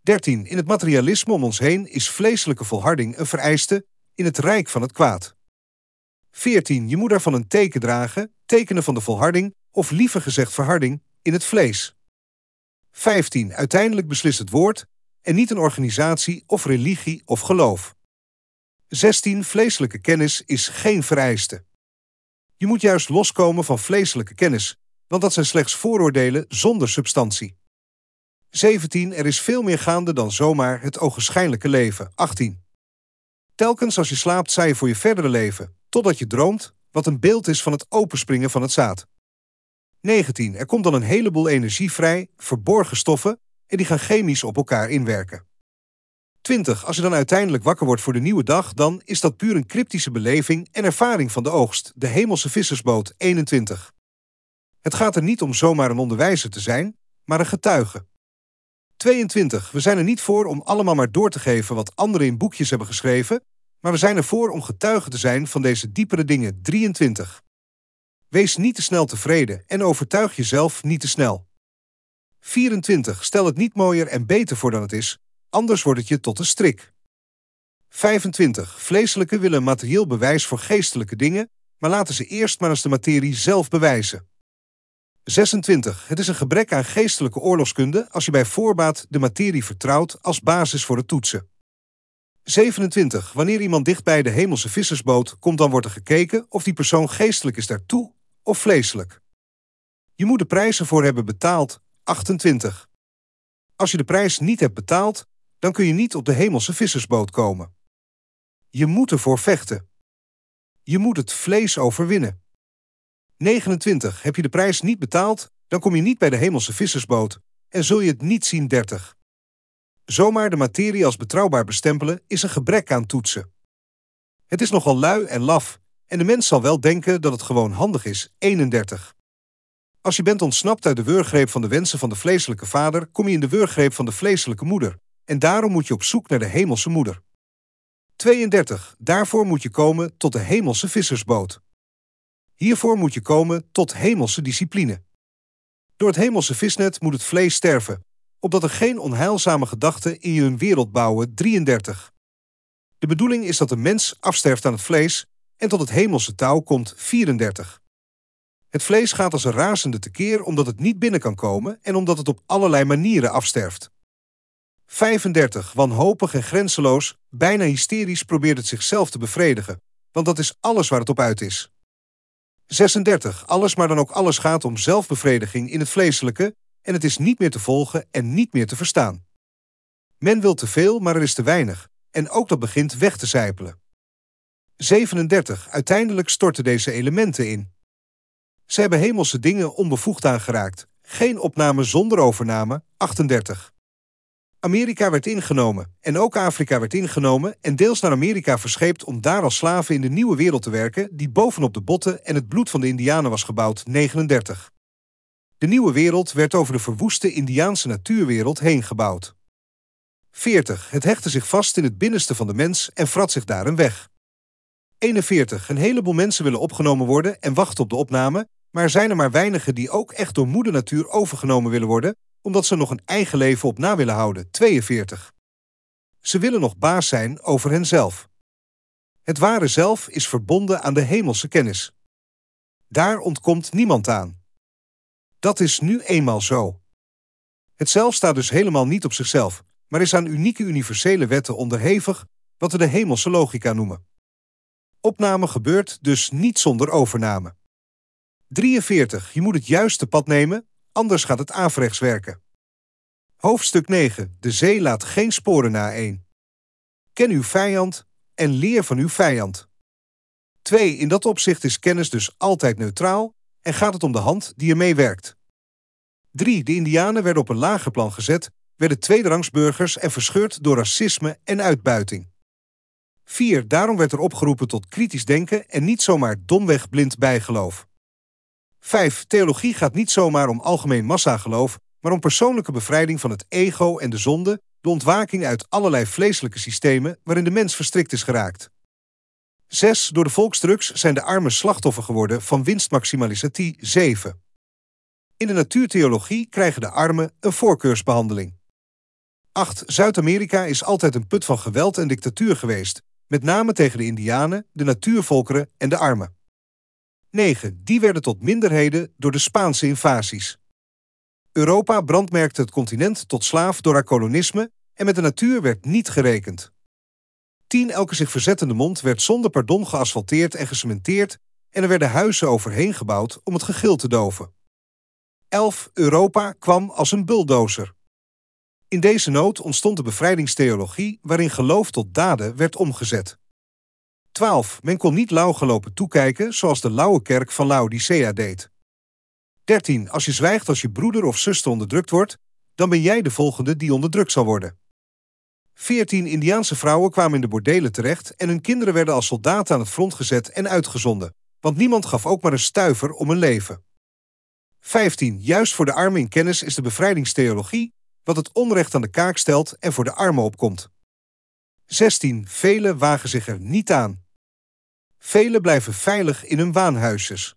13. In het materialisme om ons heen is vleeselijke volharding een vereiste in het rijk van het kwaad. 14. Je moet daarvan een teken dragen, tekenen van de volharding, of liever gezegd verharding, in het vlees. 15. Uiteindelijk beslist het woord en niet een organisatie of religie of geloof. 16. Vleeselijke kennis is geen vereiste. Je moet juist loskomen van vleeselijke kennis, want dat zijn slechts vooroordelen zonder substantie. 17. Er is veel meer gaande dan zomaar het ogenschijnlijke leven. 18. Telkens als je slaapt, zei je voor je verdere leven, totdat je droomt, wat een beeld is van het openspringen van het zaad. 19. Er komt dan een heleboel energie vrij, verborgen stoffen, en die gaan chemisch op elkaar inwerken. 20. Als je dan uiteindelijk wakker wordt voor de nieuwe dag, dan is dat puur een cryptische beleving en ervaring van de oogst, de hemelse vissersboot 21. Het gaat er niet om zomaar een onderwijzer te zijn, maar een getuige. 22. We zijn er niet voor om allemaal maar door te geven wat anderen in boekjes hebben geschreven, maar we zijn ervoor om getuige te zijn van deze diepere dingen. 23. Wees niet te snel tevreden en overtuig jezelf niet te snel. 24. Stel het niet mooier en beter voor dan het is, anders wordt het je tot een strik. 25. Vleeselijke willen materieel bewijs voor geestelijke dingen, maar laten ze eerst maar eens de materie zelf bewijzen. 26. Het is een gebrek aan geestelijke oorlogskunde als je bij voorbaat de materie vertrouwt als basis voor het toetsen. 27. Wanneer iemand dicht bij de hemelse vissersboot komt, dan wordt er gekeken of die persoon geestelijk is daartoe of vleeselijk. Je moet de prijzen voor hebben betaald. 28. Als je de prijs niet hebt betaald, dan kun je niet op de hemelse vissersboot komen. Je moet ervoor vechten. Je moet het vlees overwinnen. 29. Heb je de prijs niet betaald, dan kom je niet bij de hemelse vissersboot en zul je het niet zien 30. Zomaar de materie als betrouwbaar bestempelen is een gebrek aan toetsen. Het is nogal lui en laf en de mens zal wel denken dat het gewoon handig is 31. Als je bent ontsnapt uit de wurggreep van de wensen van de vleeselijke vader, kom je in de wurggreep van de vleeselijke moeder en daarom moet je op zoek naar de hemelse moeder. 32. Daarvoor moet je komen tot de hemelse vissersboot. Hiervoor moet je komen tot hemelse discipline. Door het hemelse visnet moet het vlees sterven, opdat er geen onheilzame gedachten in je wereld bouwen. 33. De bedoeling is dat de mens afsterft aan het vlees en tot het hemelse touw komt. 34. Het vlees gaat als een razende tekeer omdat het niet binnen kan komen en omdat het op allerlei manieren afsterft. 35. Wanhopig en grenzeloos, bijna hysterisch probeert het zichzelf te bevredigen, want dat is alles waar het op uit is. 36. Alles maar dan ook alles gaat om zelfbevrediging in het vleeselijke en het is niet meer te volgen en niet meer te verstaan. Men wil te veel, maar er is te weinig, en ook dat begint weg te zijpelen. 37. Uiteindelijk storten deze elementen in. Ze hebben hemelse dingen onbevoegd aangeraakt. Geen opname zonder overname. 38. Amerika werd ingenomen en ook Afrika werd ingenomen en deels naar Amerika verscheept om daar als slaven in de nieuwe wereld te werken die bovenop de botten en het bloed van de Indianen was gebouwd. 39. De nieuwe wereld werd over de verwoeste Indiaanse natuurwereld heen gebouwd. 40. Het hechtte zich vast in het binnenste van de mens en vrat zich daarin weg. 41. Een heleboel mensen willen opgenomen worden en wachten op de opname, maar zijn er maar weinigen die ook echt door moeder natuur overgenomen willen worden, omdat ze nog een eigen leven op na willen houden. 42. Ze willen nog baas zijn over henzelf. Het ware zelf is verbonden aan de hemelse kennis. Daar ontkomt niemand aan. Dat is nu eenmaal zo. Het zelf staat dus helemaal niet op zichzelf, maar is aan unieke universele wetten onderhevig, wat we de hemelse logica noemen. Opname gebeurt dus niet zonder overname. 43. Je moet het juiste pad nemen, anders gaat het averechts werken. Hoofdstuk 9. De zee laat geen sporen na 1. Ken uw vijand en leer van uw vijand. 2. In dat opzicht is kennis dus altijd neutraal en gaat het om de hand die ermee werkt. 3. De Indianen werden op een lager plan gezet, werden tweederangsburgers en verscheurd door racisme en uitbuiting. 4. Daarom werd er opgeroepen tot kritisch denken en niet zomaar domweg blind bijgeloof. 5. Theologie gaat niet zomaar om algemeen massageloof, maar om persoonlijke bevrijding van het ego en de zonde, de ontwaking uit allerlei vleeselijke systemen waarin de mens verstrikt is geraakt. 6. Door de volksdrugs zijn de armen slachtoffer geworden van winstmaximalisatie 7. In de natuurtheologie krijgen de armen een voorkeursbehandeling. 8. Zuid-Amerika is altijd een put van geweld en dictatuur geweest, met name tegen de Indianen, de natuurvolkeren en de armen. 9. Die werden tot minderheden door de Spaanse invasies. Europa brandmerkte het continent tot slaaf door haar kolonisme en met de natuur werd niet gerekend. 10. Elke zich verzettende mond werd zonder pardon geasfalteerd en gecementeerd en er werden huizen overheen gebouwd om het gegil te doven. 11. Europa kwam als een bulldozer. In deze nood ontstond de bevrijdingstheologie waarin geloof tot daden werd omgezet. 12. Men kon niet lauw gelopen toekijken zoals de lauwe kerk van Laodicea deed. 13. Als je zwijgt als je broeder of zuster onderdrukt wordt, dan ben jij de volgende die onderdrukt zal worden. 14 Indiaanse vrouwen kwamen in de bordelen terecht en hun kinderen werden als soldaten aan het front gezet en uitgezonden, want niemand gaf ook maar een stuiver om hun leven. 15. Juist voor de armen in kennis is de bevrijdingstheologie, wat het onrecht aan de kaak stelt en voor de armen opkomt. 16. Velen wagen zich er niet aan. Velen blijven veilig in hun waanhuisjes.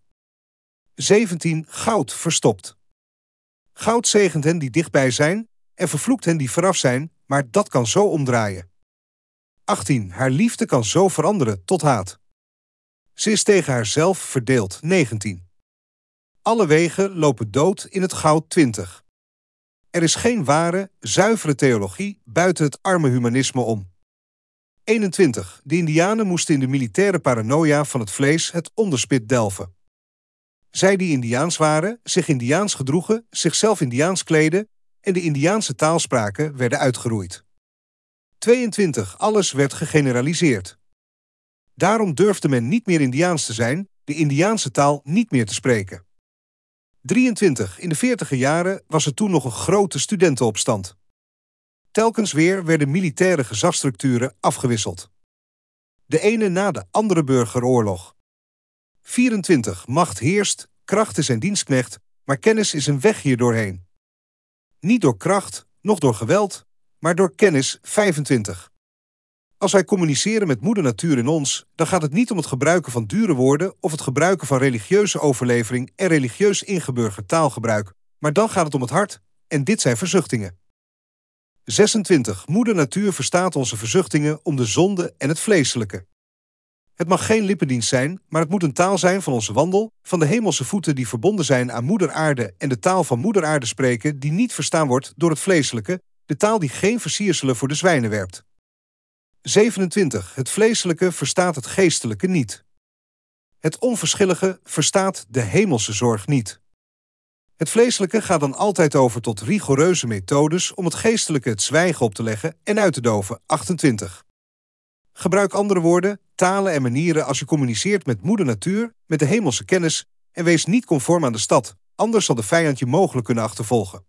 17. Goud verstopt. Goud zegent hen die dichtbij zijn en vervloekt hen die veraf zijn, maar dat kan zo omdraaien. 18. Haar liefde kan zo veranderen tot haat. Ze is tegen haarzelf verdeeld. 19. Alle wegen lopen dood in het goud 20. Er is geen ware, zuivere theologie buiten het arme humanisme om. 21. De Indianen moesten in de militaire paranoia van het vlees het onderspit delven. Zij die Indiaans waren, zich Indiaans gedroegen, zichzelf Indiaans kleden en de Indiaanse taal spraken, werden uitgeroeid. 22. Alles werd gegeneraliseerd. Daarom durfde men niet meer Indiaans te zijn, de Indiaanse taal niet meer te spreken. 23. In de 40 jaren was er toen nog een grote studentenopstand. Telkens weer werden militaire gezagsstructuren afgewisseld. De ene na de andere burgeroorlog. 24. Macht heerst, kracht is een dienstknecht, maar kennis is een weg hier doorheen. Niet door kracht, noch door geweld, maar door kennis 25. Als wij communiceren met moeder natuur in ons, dan gaat het niet om het gebruiken van dure woorden of het gebruiken van religieuze overlevering en religieus ingeburgerd taalgebruik, maar dan gaat het om het hart, en dit zijn verzuchtingen. 26. Moeder natuur verstaat onze verzuchtingen om de zonde en het vleeselijke. Het mag geen lippendienst zijn, maar het moet een taal zijn van onze wandel, van de hemelse voeten die verbonden zijn aan moeder aarde en de taal van moeder aarde spreken die niet verstaan wordt door het vleeselijke, de taal die geen versierselen voor de zwijnen werpt. 27. Het vleeselijke verstaat het geestelijke niet. Het onverschillige verstaat de hemelse zorg niet. Het vleeselijke gaat dan altijd over tot rigoureuze methodes om het geestelijke het zwijgen op te leggen en uit te doven. 28. Gebruik andere woorden, talen en manieren als je communiceert met moeder natuur, met de hemelse kennis en wees niet conform aan de stad, anders zal de vijand je mogelijk kunnen achtervolgen.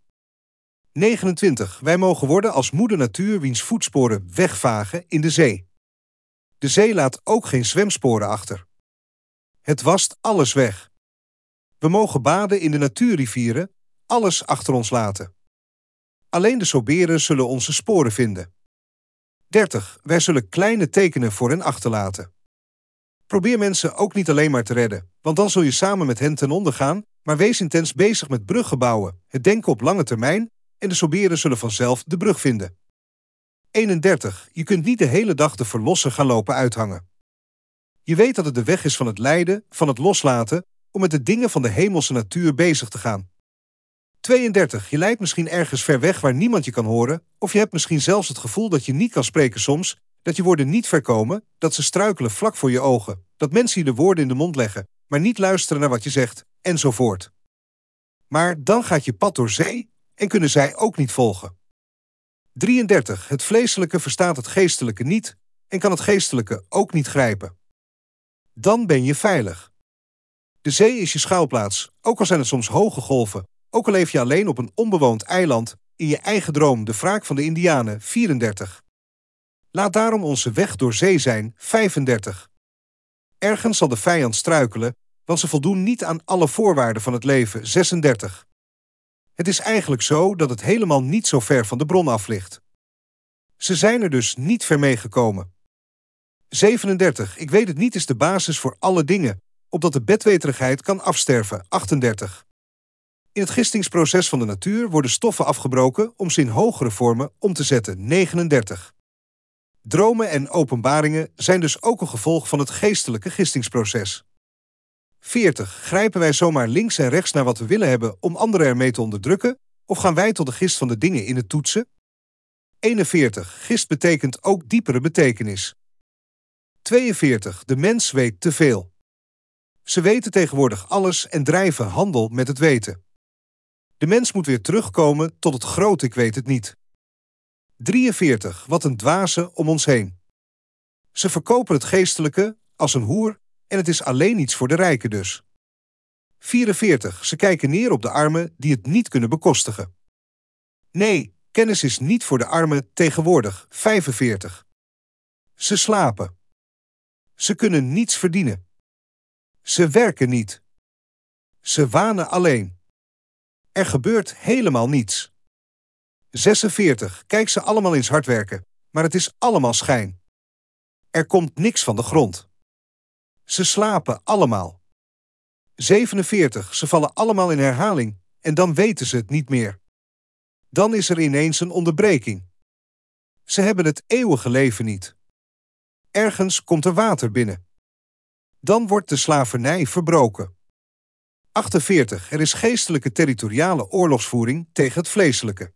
29. Wij mogen worden als moeder natuur wiens voetsporen wegvagen in de zee. De zee laat ook geen zwemsporen achter. Het wast alles weg. We mogen baden in de natuurrivieren, alles achter ons laten. Alleen de soberen zullen onze sporen vinden. 30. Wij zullen kleine tekenen voor hen achterlaten. Probeer mensen ook niet alleen maar te redden, want dan zul je samen met hen ten onder gaan, maar wees intens bezig met bruggen bouwen, het denken op lange termijn en de soberen zullen vanzelf de brug vinden. 31. Je kunt niet de hele dag de verlosser gaan lopen uithangen. Je weet dat het de weg is van het lijden, van het loslaten, om met de dingen van de hemelse natuur bezig te gaan. 32. Je lijkt misschien ergens ver weg waar niemand je kan horen, of je hebt misschien zelfs het gevoel dat je niet kan spreken soms, dat je woorden niet verkomen, dat ze struikelen vlak voor je ogen, dat mensen je de woorden in de mond leggen, maar niet luisteren naar wat je zegt, enzovoort. Maar dan gaat je pad door zee en kunnen zij ook niet volgen. 33. Het vleeselijke verstaat het geestelijke niet en kan het geestelijke ook niet grijpen. Dan ben je veilig. De zee is je schuilplaats, ook al zijn het soms hoge golven, ook al leef je alleen op een onbewoond eiland, in je eigen droom, de wraak van de Indianen, 34. Laat daarom onze weg door zee zijn, 35. Ergens zal de vijand struikelen, want ze voldoen niet aan alle voorwaarden van het leven, 36. Het is eigenlijk zo dat het helemaal niet zo ver van de bron af ligt. Ze zijn er dus niet ver mee gekomen. 37. Ik weet het niet is de basis voor alle dingen, opdat de bedweterigheid kan afsterven. 38. In het gistingsproces van de natuur worden stoffen afgebroken om ze in hogere vormen om te zetten. 39. Dromen en openbaringen zijn dus ook een gevolg van het geestelijke gistingsproces. 40. Grijpen wij zomaar links en rechts naar wat we willen hebben om anderen ermee te onderdrukken, of gaan wij tot de gist van de dingen in het toetsen? 41. Gist betekent ook diepere betekenis. 42. De mens weet te veel. Ze weten tegenwoordig alles en drijven handel met het weten. De mens moet weer terugkomen tot het grote ik weet het niet. 43. Wat een dwaze om ons heen. Ze verkopen het geestelijke als een hoer en het is alleen iets voor de rijken dus. 44. Ze kijken neer op de armen die het niet kunnen bekostigen. Nee, kennis is niet voor de armen tegenwoordig. 45. Ze slapen. Ze kunnen niets verdienen. Ze werken niet. Ze wanen alleen. Er gebeurt helemaal niets. 46. Kijk ze allemaal eens hard werken, maar het is allemaal schijn. Er komt niks van de grond. Ze slapen allemaal. 47. Ze vallen allemaal in herhaling en dan weten ze het niet meer. Dan is er ineens een onderbreking. Ze hebben het eeuwige leven niet. Ergens komt er water binnen. Dan wordt de slavernij verbroken. 48. Er is geestelijke territoriale oorlogsvoering tegen het vleeselijke.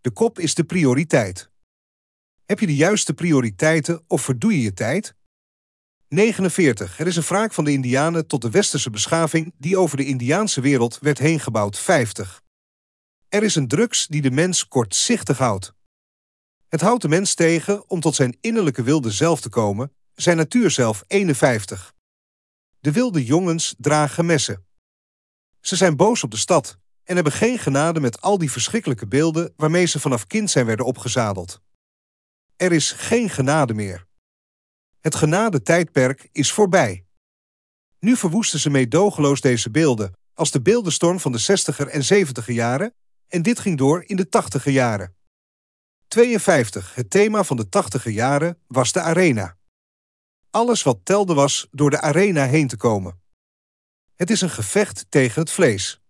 De kop is de prioriteit. Heb je de juiste prioriteiten of verdoe je je tijd? 49. Er is een wraak van de Indianen tot de westerse beschaving die over de Indiaanse wereld werd heengebouwd. 50. Er is een drugs die de mens kortzichtig houdt. Het houdt de mens tegen om tot zijn innerlijke wilde zelf te komen, zijn natuur zelf 51. De wilde jongens dragen messen. Ze zijn boos op de stad en hebben geen genade met al die verschrikkelijke beelden waarmee ze vanaf kind zijn werden opgezadeld. Er is geen genade meer. Het genade-tijdperk is voorbij. Nu verwoesten ze meedogenloos deze beelden, als de beeldenstorm van de 60er en 70er jaren, en dit ging door in de 80er jaren. 52. Het thema van de 80er jaren was de arena. Alles wat telde was door de arena heen te komen. Het is een gevecht tegen het vlees.